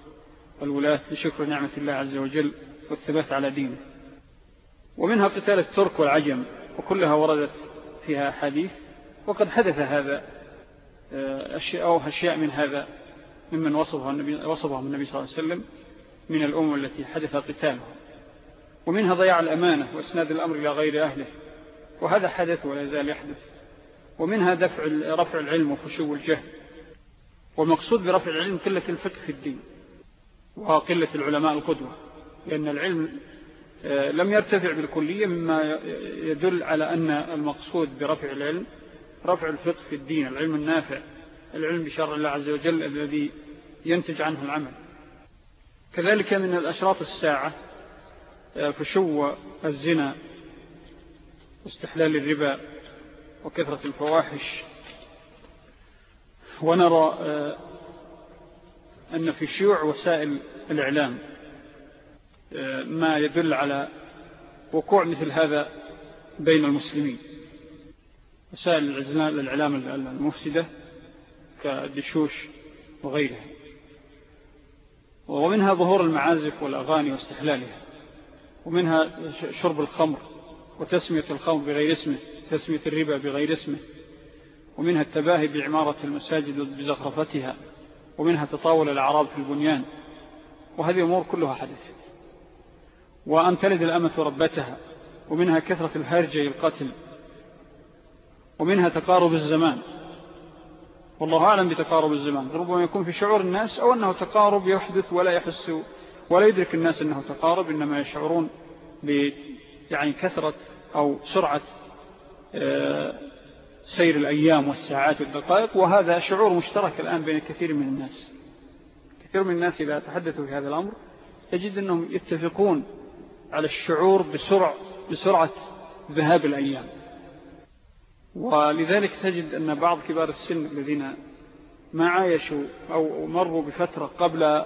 A: الولاة لشكر نعمة الله عز وجل والثبات على دينه ومنها قتال الترك والعجم وكلها وردت فيها حديث وقد حدث هذا آه، أشياء أو أشياء من هذا ممن وصفه النبي, وصفه النبي صلى الله عليه وسلم من الأمم التي حدث قتالها ومنها ضياع الأمانة وإسناد الأمر إلى غير أهله وهذا حدث ولا يزال يحدث ومنها دفع رفع العلم وخشو الجهل والمقصود برفع العلم قلة الفقه في الدين وقلة العلماء القدوة لأن العلم آه، لم يرتفع بالكلية مما يدل على أن المقصود برفع العلم رفع الفقه في الدين العلم النافع العلم بشرع الله عز وجل الذي ينتج عنه العمل كذلك من الأشراط الساعة آه، فشو الزنا واستحلال الربا وكثرة الفواحش ونرى آه، أن في شيوع وسائل الإعلام ما يدل على وقوع مثل هذا بين المسلمين وسائل الإعلام المفسدة كالدشوش وغيرها ومنها ظهور المعازف والأغاني واستحلالها ومنها شرب الخمر وتسمية الخمر بغير اسمه تسمية الربا بغير اسمه ومنها التباهي بعمارة المساجد بزخرفتها ومنها تطاول الأعراب في البنيان وهذه أمور كلها حدثت وأن تلد الأمة ربتها ومنها كثرة الهرجة القتل ومنها تقارب الزمان والله أعلم بتقارب الزمان ربما يكون في شعور الناس أو أنه تقارب يحدث ولا يحس ولا يدرك الناس أنه تقارب إنما يشعرون بكثرة يعني كثرة أو سرعة آه، سير الأيام والساعات والدقائق وهذا شعور مشترك الآن بين كثير من الناس كثير من الناس إذا تحدثوا في هذا الأمر تجد أنهم يتفقون على الشعور بسرعة, بسرعة ذهاب الأيام ولذلك تجد أن بعض كبار السن الذين ما عايشوا أو مروا بفترة قبل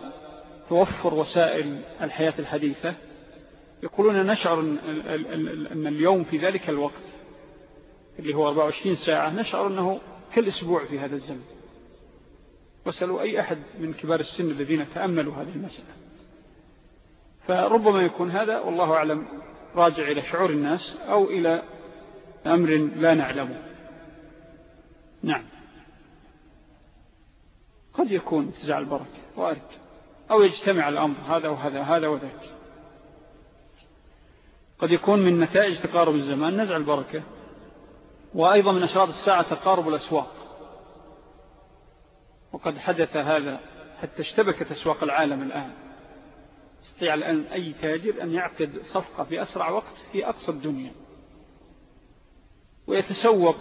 A: توفر وسائل الحياة الحديثة يقولون نشعر أن اليوم في ذلك الوقت اللي هو 24 ساعة نشعر أنه كالأسبوع في هذا الزمن وسألوا أي أحد من كبار السن الذين تأملوا هذه المسألة فربما يكون هذا والله أعلم راجع إلى شعور الناس أو إلى أمر لا نعلمه نعم قد يكون انتزاع البركة وارد أو يجتمع الأمر هذا وهذا هذا وذاك قد يكون من نتائج تقارب الزمان نزع البركة وأيضا من أشراط الساعة تقارب الأسواق وقد حدث هذا حتى اشتبكت أسواق العالم الآن يستطيع الآن أي تاجر أن يعقد صفقة في أسرع وقت في أقصى الدنيا ويتسوق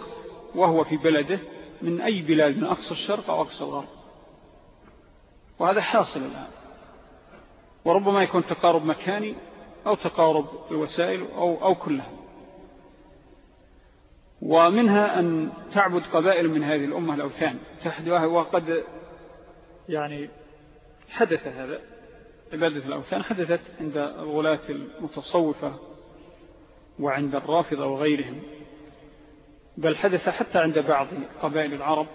A: وهو في بلده من أي بلاد من أقصى الشرق أو أقصى الغرب وهذا حاصل الآن وربما يكون تقارب مكاني أو تقارب الوسائل أو, أو كلها ومنها أن تعبد قبائل من هذه الأمة الأوثان وقد يعني حدث هذا عبادة الأوثان حدثت عند غلاة المتصوفة وعند الرافضة وغيرهم بل حدث حتى عند بعض قبائل العرب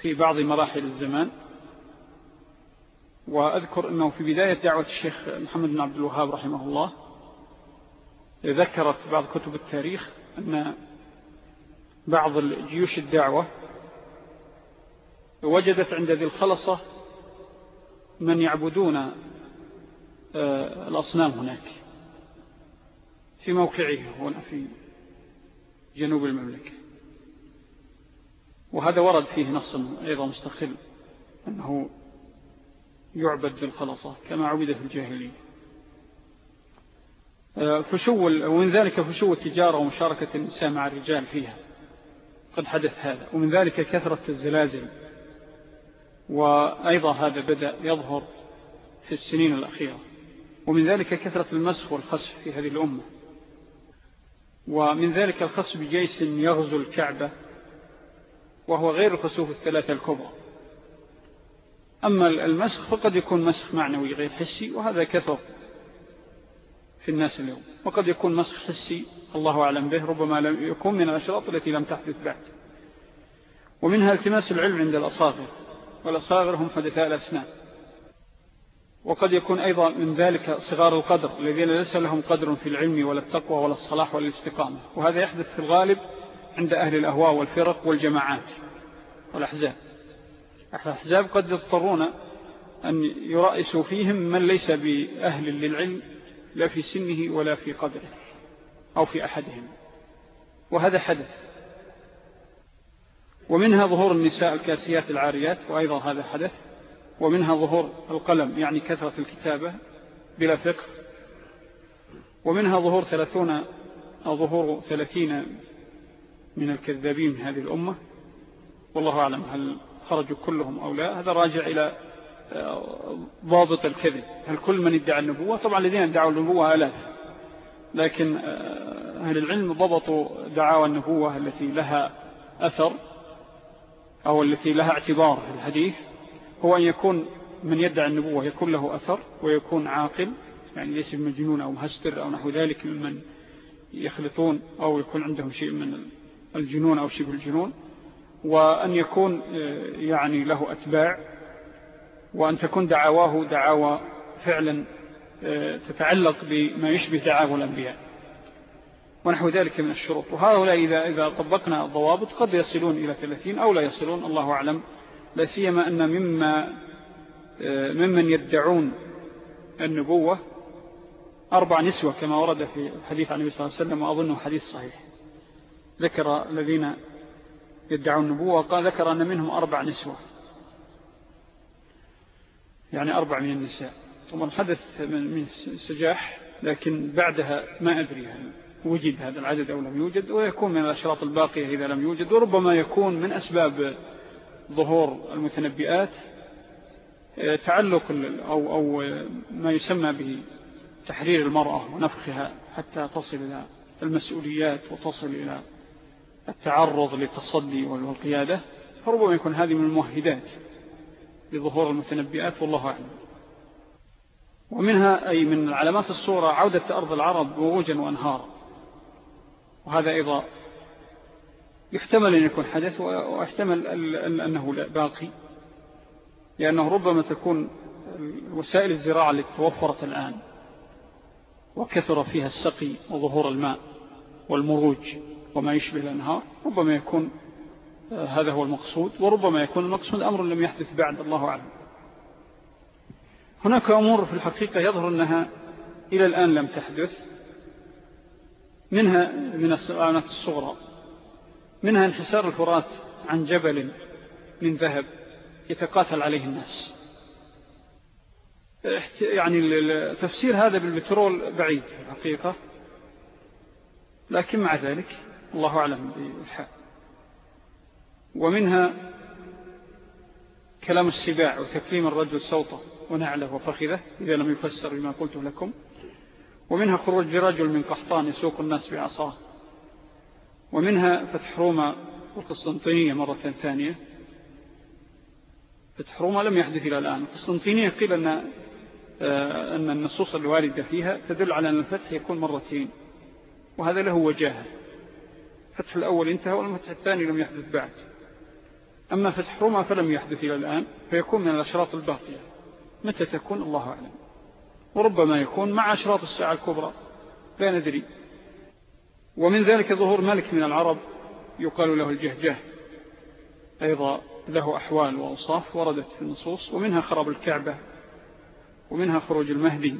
A: في بعض مراحل الزمان وأذكر أنه في بداية دعوة الشيخ محمد بن عبد الوهاب رحمه الله ذكرت بعض كتب التاريخ أن بعض الجيوش الدعوة وجدت عند ذي الخلصة من يعبدون آه، الأصنام هناك في موقعه هنا في جنوب المملكة وهذا ورد فيه نص أيضا مستقل أنه يعبد بالخلصة كما عبد في الجاهلية آه، فشو ومن ذلك فشو التجارة ومشاركة النساء مع الرجال فيها قد حدث هذا ومن ذلك كثرة الزلازل وأيضا هذا بدأ يظهر في السنين الأخيرة ومن ذلك كثرة المسخ والخسف في هذه الأمة ومن ذلك الخسف بجيش يغزو الكعبة وهو غير الخسوف الثلاثة الكبرى أما المسخ فقد يكون مسخ معنوي غير حسي وهذا كثر في الناس اليوم وقد يكون مسخ حسي الله أعلم به ربما لم يكون من الأشراط التي لم تحدث بعد ومنها التماس العلم عند الأصافر والأصاغر هم حدثاء الأسنان وقد يكون أيضا من ذلك صغار القدر الذين ليس لهم قدر في العلم ولا التقوى ولا الصلاح ولا الاستقامة وهذا يحدث في الغالب عند أهل الأهواء والفرق والجماعات والأحزاب الأحزاب قد يضطرون أن يرأسوا فيهم من ليس بأهل للعلم لا في سنه ولا في قدره أو في أحدهم وهذا حدث ومنها ظهور النساء الكاسيات العاريات وأيضا هذا حدث ومنها ظهور القلم يعني كثرة الكتابة بلا فقه ومنها ظهور ثلاثون أو ظهور ثلاثين من الكذابين من هذه الأمة والله أعلم هل خرجوا كلهم أو لا هذا راجع إلى آه، ضابط الكذب هل كل من ادعى النبوة طبعا الذين ادعوا النبوة ألاف لكن آه، أهل العلم ضبطوا دعاوى النبوة التي لها أثر أو التي لها اعتبار في الحديث هو أن يكون من يدعى النبوة يكون له أثر ويكون عاقل يعني ليس بمجنون أو مهستر أو نحو ذلك ممن يخلطون أو يكون عندهم شيء من الجنون أو شبه الجنون وأن يكون آه، يعني له أتباع وأن تكون دعواه دعاوى فعلا آه، تتعلق بما يشبه دعاه الأنبياء ونحو ذلك من الشروط وهؤلاء إذا, إذا طبقنا الضوابط قد يصلون إلى 30 أو لا يصلون الله أعلم لا سيما أن مما آه، ممن يدعون النبوة أربع نسوة كما ورد في الحديث عن النبي صلى الله عليه وسلم وأظنه حديث صحيح ذكر الذين يدعون النبوة قال ذكر أن منهم أربع نسوة يعني أربع من النساء طبعا حدث من سجاح لكن بعدها ما أدري يعني وجد هذا العدد أو لم يوجد ويكون من الأشراط الباقية إذا لم يوجد وربما يكون من أسباب ظهور المتنبئات آه، تعلق أو, أو آه، ما يسمى تحرير المرأة ونفخها حتى تصل إلى المسؤوليات وتصل إلى التعرض للتصدي والقيادة فربما يكون هذه من الموهدات لظهور المتنبئات والله أعلم ومنها أي من علامات الصورة عودة أرض العرب ووجا وأنهارا وهذا أيضا يحتمل أن يكون حدث ويحتمل أنه باقي لأنه ربما تكون وسائل الزراعة التي توفرت الآن وكثر فيها السقي وظهور الماء والمروج وما يشبه الأنهار ربما يكون آه، هذا هو المقصود وربما يكون المقصود أمر لم يحدث بعد الله أعلم هناك أمور في الحقيقة يظهر أنها إلى الآن لم تحدث منها من السؤالات الصغرى منها انحسار الفرات عن جبل من ذهب يتقاتل عليه الناس يعني تفسير هذا بالبترول بعيد حقيقة لكن مع ذلك الله أعلم بالحال ومنها كلام السباع وتكليم الرجل صوته ونعله وفخذه إذا لم يفسر بما قلت لكم ومنها خروج رجل من قحطان يسوق الناس بعصاه ومنها فتح روما والقسطنطينية مرة ثانية فتح روما لم يحدث إلى الآن القسطنطينية قيل أن, آه، أن النصوص الواردة فيها تدل على أن الفتح يكون مرتين وهذا له وجاهة فتح الأول انتهى والفتح الثاني لم يحدث بعد أما فتح روما فلم يحدث إلى الآن فيكون من الأشراط الباقية متى تكون الله أعلم وربما يكون مع أشراط الساعة الكبرى لا ندري ومن ذلك ظهور ملك من العرب يقال له الجهجه أيضا له أحوال وأوصاف وردت في النصوص ومنها خراب الكعبة ومنها خروج المهدي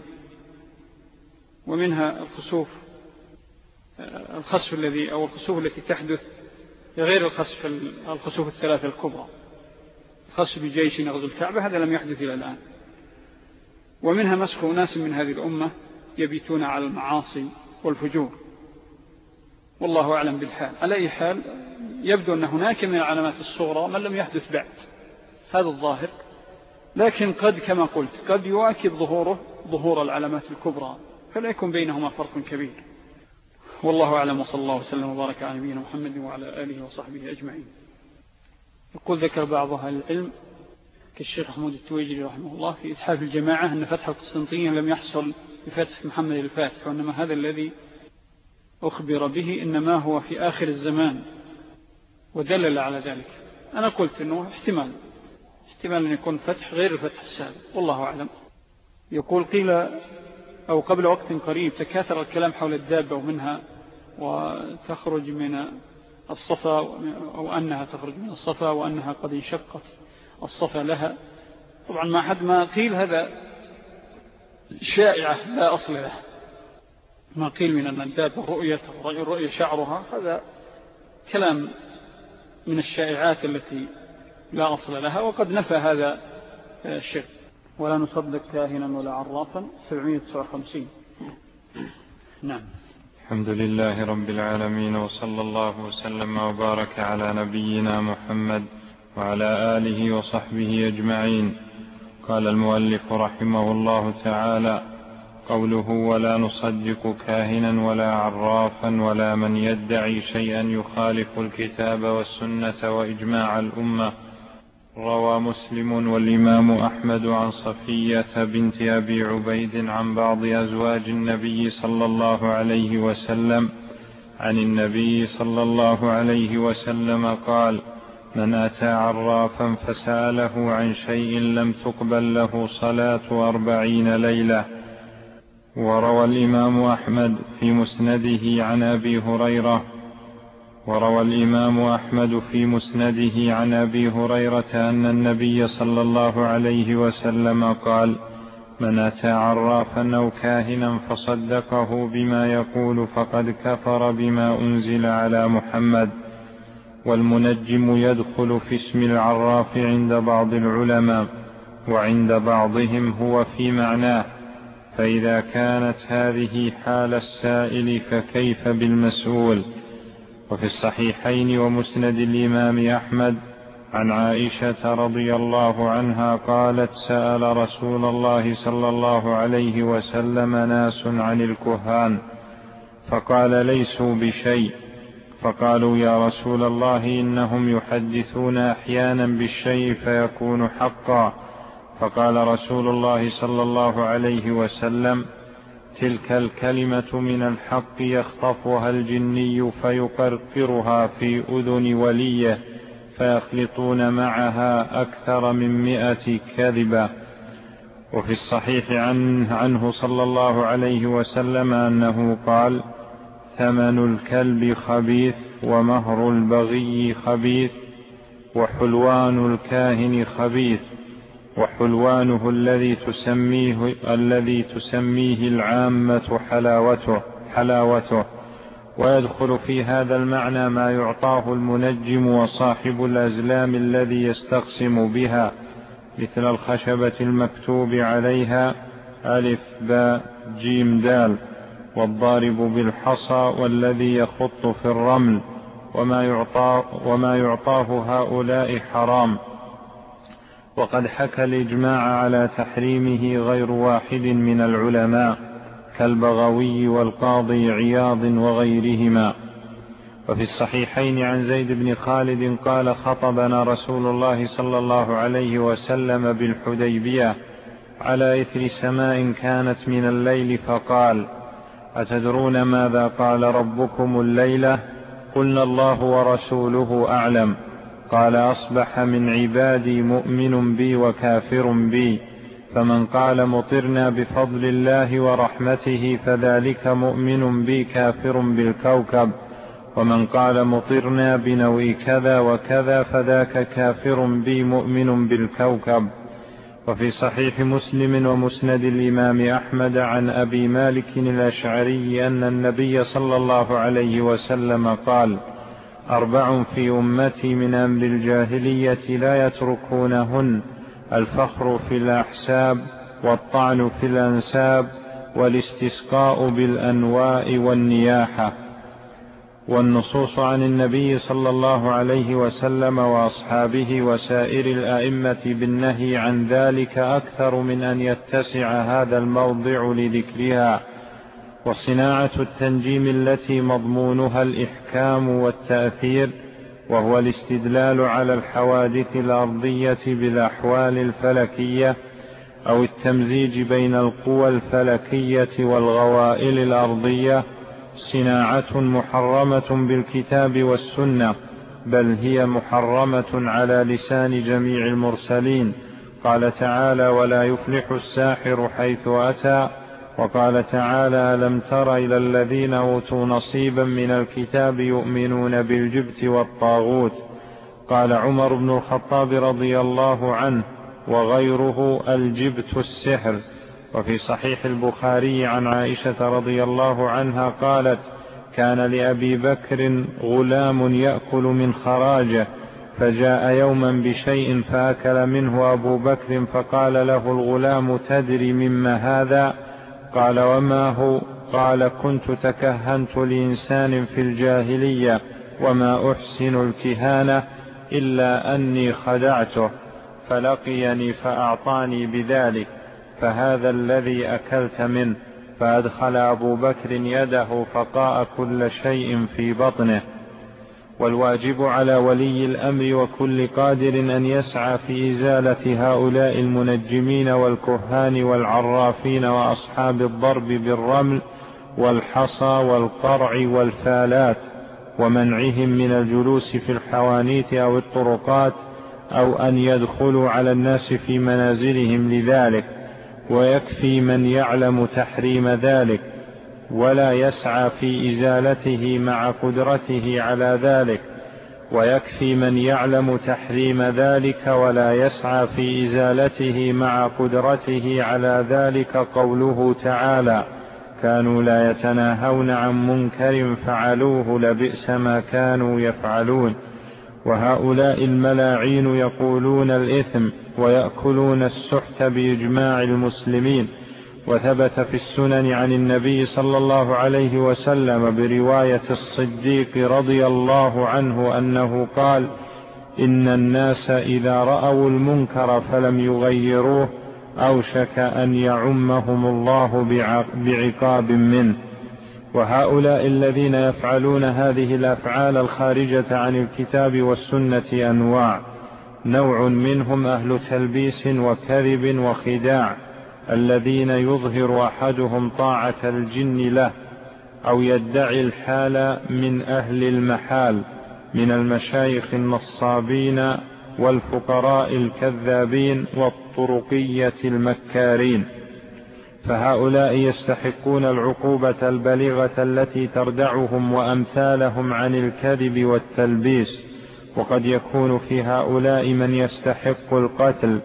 A: ومنها الخسوف آه، الخسف الذي أو الخسوف التي تحدث غير الخسف الخسوف الثلاثة الكبرى خسف جيش يغزو الكعبة هذا لم يحدث إلى الآن ومنها مسخ ناس من هذه الأمة يبيتون على المعاصي والفجور والله أعلم بالحال على أي حال يبدو أن هناك من العلامات الصغرى من لم يحدث بعد هذا الظاهر لكن قد كما قلت قد يواكب ظهوره ظهور العلامات الكبرى فلا يكون بينهما فرق كبير والله أعلم وصلى الله وسلم وبارك على نبينا محمد وعلى آله وصحبه أجمعين يقول ذكر بعض أهل العلم كالشيخ محمود التويجري رحمه الله في إتحاف الجماعة أن فتح القسطنطية لم يحصل بفتح محمد الفاتح وإنما هذا الذي أخبر به إنما هو في آخر الزمان ودلل على ذلك أنا قلت أنه احتمال احتمال أن يكون فتح غير الفتح السابق والله أعلم يقول قيل أو قبل وقت قريب تكاثر الكلام حول الدابة ومنها وتخرج من الصفا أو أنها تخرج من الصفا وأنها قد انشقت الصفا لها طبعا ما حد ما قيل هذا شائعة لا أصل له ما قيل من أن الدابة رؤية رؤية شعرها هذا كلام من الشائعات التي لا أصل لها وقد نفى هذا الشرك ولا نصدق كاهنا ولا عرافا 759 نعم
C: الحمد لله رب العالمين وصلى الله وسلم وبارك على نبينا محمد وعلى آله وصحبه أجمعين قال المؤلف رحمه الله تعالى قوله ولا نصدق كاهنا ولا عرافا ولا من يدعي شيئا يخالف الكتاب والسنة وإجماع الأمة روى مسلم والإمام أحمد عن صفية بنت أبي عبيد عن بعض أزواج النبي صلى الله عليه وسلم عن النبي صلى الله عليه وسلم قال من أتى عرافا فسأله عن شيء لم تقبل له صلاة أربعين ليلة وروى الإمام أحمد في مسنده عن أبي هريرة وروى الإمام أحمد في مسنده عن أبي هريرة أن النبي صلى الله عليه وسلم قال من أتى عرافا أو كاهنا فصدقه بما يقول فقد كفر بما أنزل على محمد والمنجم يدخل في اسم العراف عند بعض العلماء وعند بعضهم هو في معناه فإذا كانت هذه حال السائل فكيف بالمسؤول وفي الصحيحين ومسند الإمام أحمد عن عائشة رضي الله عنها قالت سأل رسول الله صلى الله عليه وسلم ناس عن الكهان فقال ليسوا بشيء فقالوا يا رسول الله إنهم يحدثون أحيانا بالشيء فيكون حقا فقال رسول الله صلى الله عليه وسلم تلك الكلمة من الحق يخطفها الجني فيقرقرها في أذن وليه فيخلطون معها أكثر من مئة كذبة وفي الصحيح عنه, عنه صلى الله عليه وسلم أنه قال ثمن الكلب خبيث ومهر البغي خبيث وحلوان الكاهن خبيث وحلوانه الذي تسميه الذي تسميه العامة حلاوته حلاوته ويدخل في هذا المعنى ما يعطاه المنجم وصاحب الأزلام الذي يستقسم بها مثل الخشبة المكتوب عليها ألف باء جيم دال والضارب بالحصى والذي يخط في الرمل وما, يعطى وما يعطاه هؤلاء حرام وقد حكى الإجماع على تحريمه غير واحد من العلماء كالبغوي والقاضي عياض وغيرهما وفي الصحيحين عن زيد بن خالد قال خطبنا رسول الله صلى الله عليه وسلم بالحديبية على إثر سماء كانت من الليل فقال أتدرون ماذا قال ربكم الليلة قلنا الله ورسوله أعلم قال أصبح من عبادي مؤمن بي وكافر بي فمن قال مطرنا بفضل الله ورحمته فذلك مؤمن بي كافر بالكوكب ومن قال مطرنا بنوي كذا وكذا فذاك كافر بي مؤمن بالكوكب وفي صحيح مسلم ومسند الإمام أحمد عن أبي مالك الأشعري أن النبي صلى الله عليه وسلم قال أربع في أمتي من أمر الجاهلية لا يتركونهن الفخر في الأحساب والطعن في الأنساب والاستسقاء بالأنواء والنياحة والنصوص عن النبي صلى الله عليه وسلم وأصحابه وسائر الأئمة بالنهي عن ذلك أكثر من أن يتسع هذا الموضع لذكرها وصناعة التنجيم التي مضمونها الإحكام والتأثير وهو الاستدلال على الحوادث الأرضية بالأحوال الفلكية أو التمزيج بين القوى الفلكية والغوائل الأرضية صناعة محرمة بالكتاب والسنة بل هي محرمة على لسان جميع المرسلين قال تعالى ولا يفلح الساحر حيث أتى وقال تعالى لم تر إلى الذين أوتوا نصيبا من الكتاب يؤمنون بالجبت والطاغوت قال عمر بن الخطاب رضي الله عنه وغيره الجبت السحر وفي صحيح البخاري عن عائشة رضي الله عنها قالت كان لأبي بكر غلام يأكل من خراجه فجاء يوما بشيء فأكل منه أبو بكر فقال له الغلام تدري مما هذا قال وما هو قال كنت تكهنت لإنسان في الجاهلية وما أحسن الكهانة إلا أني خدعته فلقيني فأعطاني بذلك فهذا الذي أكلت منه فأدخل أبو بكر يده فقاء كل شيء في بطنه والواجب على ولي الأمر وكل قادر أن يسعى في إزالة هؤلاء المنجمين والكهان والعرافين وأصحاب الضرب بالرمل والحصى والقرع والفالات ومنعهم من الجلوس في الحوانيت أو الطرقات أو أن يدخلوا على الناس في منازلهم لذلك ويكفي من يعلم تحريم ذلك ولا يسعى في إزالته مع قدرته على ذلك ويكفي من يعلم تحريم ذلك ولا يسعى في إزالته مع قدرته على ذلك قوله تعالى كانوا لا يتناهون عن منكر فعلوه لبئس ما كانوا يفعلون وهؤلاء الملاعين يقولون الإثم ويأكلون السحت بإجماع المسلمين وثبت في السنن عن النبي صلى الله عليه وسلم برواية الصديق رضي الله عنه أنه قال إن الناس إذا رأوا المنكر فلم يغيروه أوشك أن يعمهم الله بعقاب منه وهؤلاء الذين يفعلون هذه الأفعال الخارجة عن الكتاب والسنة أنواع نوع منهم أهل تلبيس وكذب وخداع الذين يظهر أحدهم طاعة الجن له أو يدعي الحال من أهل المحال من المشايخ النصابين والفقراء الكذابين والطرقية المكارين فهؤلاء يستحقون العقوبة البليغة التي تردعهم وأمثالهم عن الكذب والتلبيس وقد يكون في هؤلاء من يستحق القتل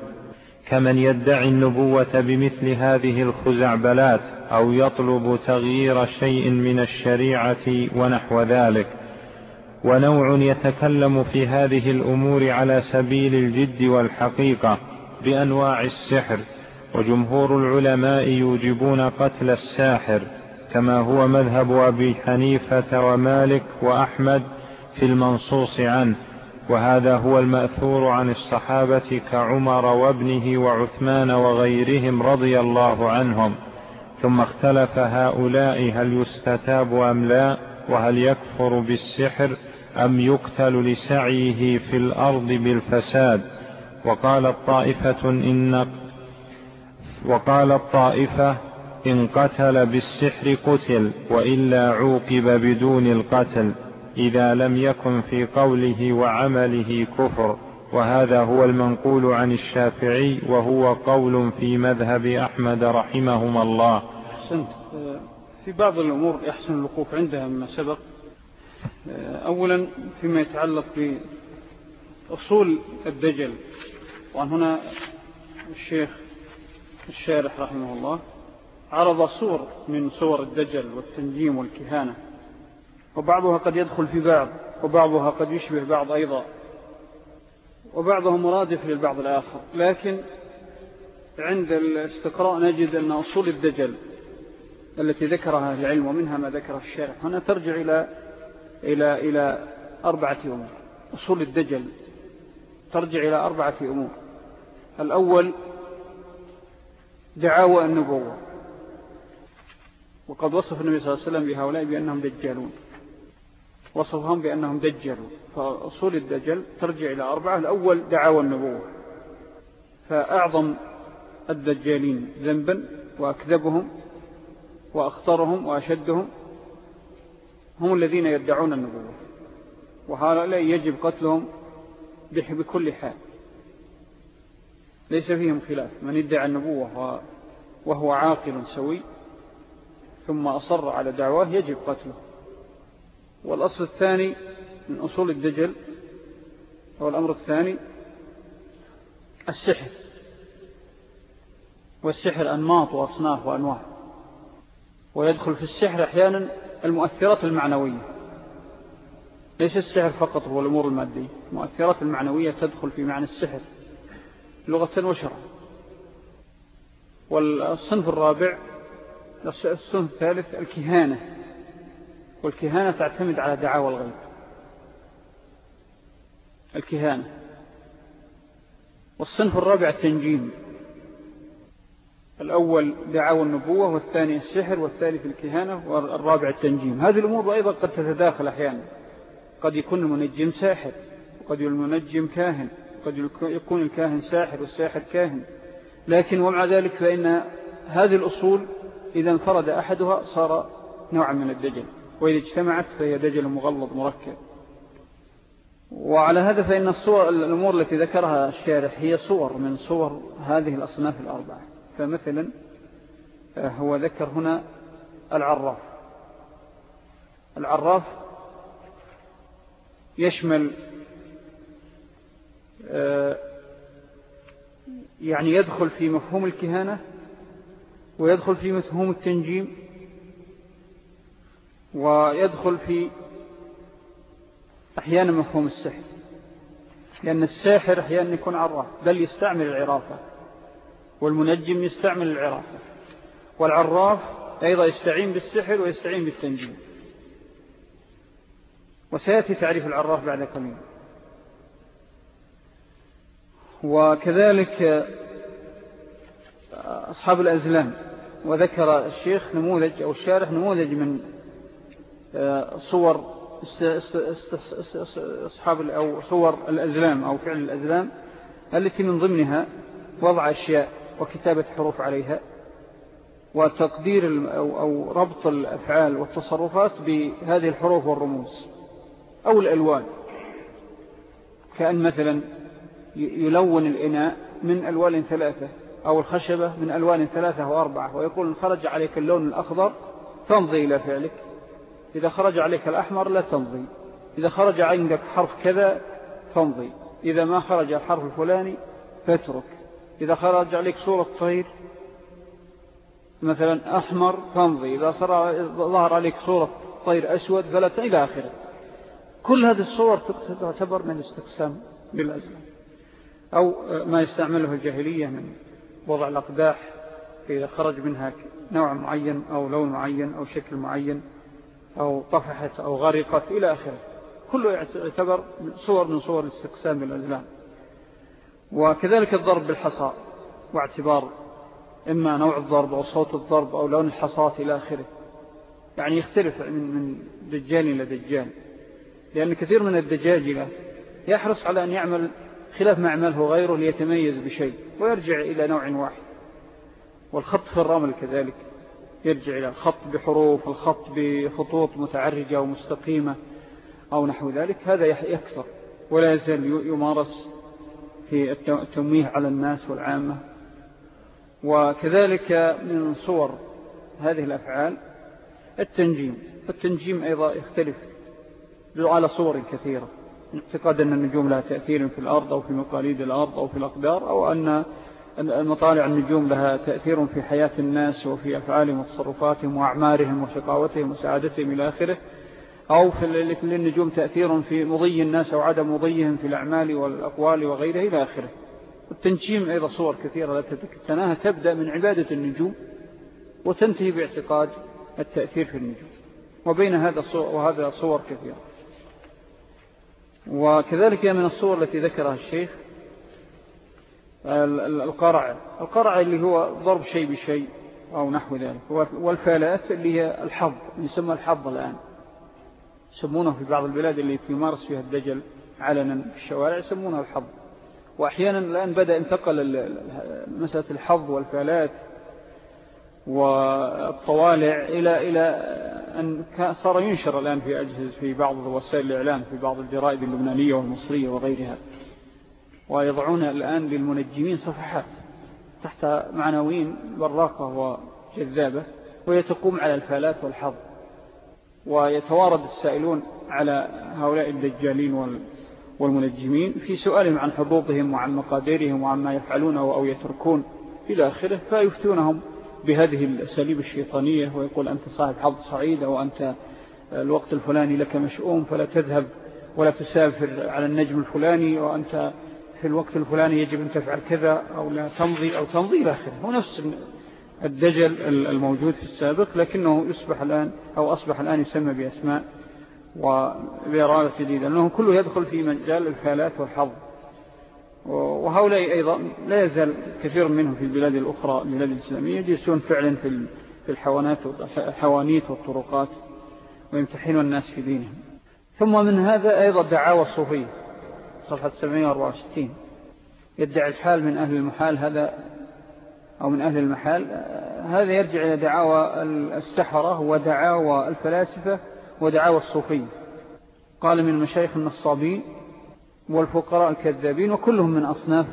C: كمن يدعي النبوة بمثل هذه الخزعبلات أو يطلب تغيير شيء من الشريعة ونحو ذلك ونوع يتكلم في هذه الأمور على سبيل الجد والحقيقة بأنواع السحر وجمهور العلماء يوجبون قتل الساحر كما هو مذهب أبي حنيفة ومالك وأحمد في المنصوص عنه وهذا هو المأثور عن الصحابة كعمر وابنه وعثمان وغيرهم رضي الله عنهم ثم اختلف هؤلاء هل يستتاب أم لا وهل يكفر بالسحر أم يقتل لسعيه في الأرض بالفساد وقال الطائفة إن وقال طائفة إن قتل بالسحر قتل وإلا عوقب بدون القتل إذا لم يكن في قوله وعمله كفر وهذا هو المنقول عن الشافعي وهو قول في مذهب أحمد رحمهما الله
B: أحسنت
A: في بعض الأمور يحسن الوقوف عندها مما سبق أولا فيما يتعلق بأصول الدجل وأن هنا الشيخ الشارح رحمه الله عرض صور من صور الدجل والتنجيم والكهانة وبعضها قد يدخل في بعض وبعضها قد يشبه بعض أيضا وبعضها مرادف للبعض الآخر لكن عند الاستقراء نجد أن أصول الدجل التي ذكرها العلم ومنها ما ذكره الشارع هنا ترجع إلى, إلى, إلى أربعة أمور أصول الدجل ترجع إلى أربعة أمور الأول دعاوى النبوة وقد وصف النبي صلى الله عليه وسلم بهؤلاء بأنهم دجالون وصفهم بأنهم دجلوا فأصول الدجل ترجع إلى أربعة الأول دعاوى النبوة فأعظم الدجالين ذنبا وأكذبهم وأخطرهم وأشدهم هم الذين يدعون النبوة وهؤلاء يجب قتلهم بكل حال ليس فيهم خلاف من ادعى النبوة وهو عاقل سوي ثم أصر على دعواه يجب قتله والأصل الثاني من أصول الدجل هو الأمر الثاني السحر والسحر أنماط وأصناف وأنواع ويدخل في السحر أحيانا المؤثرات المعنوية ليس السحر فقط هو الأمور المادية المؤثرات المعنوية تدخل في معنى السحر لغة وشرة والصنف الرابع الصنف الثالث الكهانة والكهانة تعتمد على دعاوى الغيب الكهانة والصنف الرابع التنجيم الأول دعاوى النبوة والثاني السحر والثالث الكهانة والرابع التنجيم هذه الأمور أيضا قد تتداخل أحيانا قد يكون المنجم ساحر وقد المنجم كاهن وقد يكون الكاهن ساحر والساحر كاهن لكن ومع ذلك فإن هذه الأصول إذا انفرد أحدها صار نوعا من الدجل وإذا اجتمعت فهي دجل مغلط مركب وعلى هذا فإن الصور الأمور التي ذكرها الشارح هي صور من صور هذه الأصناف الأربعة فمثلا آه، هو ذكر هنا العراف العراف يشمل آه، يعني يدخل في مفهوم الكهانة ويدخل في مفهوم التنجيم ويدخل في أحيانا مفهوم السحر لأن الساحر أحيانا يكون عراف بل يستعمل العرافة والمنجم يستعمل العرافة والعراف أيضا يستعين بالسحر ويستعين بالتنجيم وسيأتي تعريف العراف بعد قليل وكذلك أصحاب الأزلام وذكر الشيخ نموذج أو الشارح نموذج من صور أصحاب أو صور الأزلام أو فعل الأزلام التي من ضمنها وضع أشياء وكتابة حروف عليها وتقدير أو ربط الأفعال والتصرفات بهذه الحروف والرموز أو الألوان كأن مثلا يلون الإناء من ألوان ثلاثة أو الخشبة من ألوان ثلاثة وأربعة ويقول خرج عليك اللون الأخضر تنظي إلى فعلك إذا خرج عليك الأحمر لا تمضي إذا خرج عندك حرف كذا فانضي إذا ما خرج الحرف الفلاني فاترك إذا خرج عليك صورة طير مثلا أحمر فانضي إذا ظهر عليك صورة طير أسود فلا إلى آخره كل هذه الصور تعتبر من استقسام بالأزلام أو آه، ما يستعمله الجاهلية من وضع الأقداح إذا خرج منها نوع معين أو لون معين أو شكل معين أو طفحت أو غرقت إلى آخره كله يعتبر صور من صور الاستقسام بالأزلام وكذلك الضرب بالحصى واعتبار إما نوع الضرب أو صوت الضرب أو لون الحصاة إلى آخره يعني يختلف من, من دجال إلى دجال لأن كثير من الدجاجلة يحرص على أن يعمل خلاف ما عمله غيره ليتميز بشيء ويرجع إلى نوع واحد والخط في الرمل كذلك يرجع إلى الخط بحروف الخط بخطوط متعرجة ومستقيمة أو نحو ذلك هذا يكثر ولا يزال يمارس في التمويه على الناس والعامة وكذلك من صور هذه الأفعال التنجيم التنجيم أيضا يختلف على صور كثيرة اعتقاد أن النجوم لها تأثير في الأرض أو في مقاليد الأرض أو في الأقدار أو أن مطالع النجوم لها تأثير في حياة الناس وفي أفعالهم وتصرفاتهم وأعمارهم وشقاوتهم وسعادتهم إلى آخره أو في للنجوم تأثير في مضي الناس أو عدم مضيهم في الأعمال والأقوال وغيره إلى آخره التنجيم أيضا صور كثيرة لا تناها تبدأ من عبادة النجوم وتنتهي باعتقاد التأثير في النجوم وبين هذا الصور وهذا صور كثيرة وكذلك من الصور التي ذكرها الشيخ القرع القرع اللي هو ضرب شيء بشيء أو نحو ذلك والفالات اللي هي الحظ يسمى الحظ الآن يسمونه في بعض البلاد اللي يمارس فيها الدجل علنا في الشوارع يسمونها الحظ وأحيانا الآن بدأ انتقل مسألة الحظ والفالات والطوالع إلى, إلى أن صار ينشر الآن في, أجهز في بعض وسائل الإعلام في بعض الجرائد اللبنانية والمصرية وغيرها ويضعون الآن للمنجمين صفحات تحت معنوين براقة وجذابة وهي تقوم على الفالات والحظ ويتوارد السائلون على هؤلاء الدجالين والمنجمين في سؤالهم عن حظوظهم وعن مقاديرهم وعن ما يفعلونه أو يتركون إلى آخره فيفتونهم بهذه الأساليب الشيطانية ويقول أنت صاحب حظ صعيد أو أنت آه، الوقت الفلاني لك مشؤوم فلا تذهب ولا تسافر على النجم الفلاني وأنت في الوقت الفلاني يجب أن تفعل كذا أو لا تمضي أو تمضي إلى آخره هو نفس الدجل الموجود في السابق لكنه يصبح الآن أو أصبح الآن يسمى بأسماء وبإرادة جديدة لأنه كله يدخل في مجال الحالات والحظ وهؤلاء أيضا لا يزال كثير منهم في البلاد الأخرى البلاد الإسلامية يجلسون فعلا في الحوانات الحوانيت والطرقات ويمتحنون الناس في دينهم ثم من هذا أيضا دعاوى الصوفية صفحة 764 يدعي الحال من أهل المحال هذا أو من أهل المحال هذا يرجع إلى دعاوى السحرة ودعاوى الفلاسفة ودعاوى الصوفية قال من المشايخ النصابين والفقراء الكذابين وكلهم من أصناف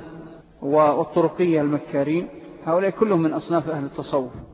A: والطرقية المكارين هؤلاء كلهم من أصناف أهل التصوف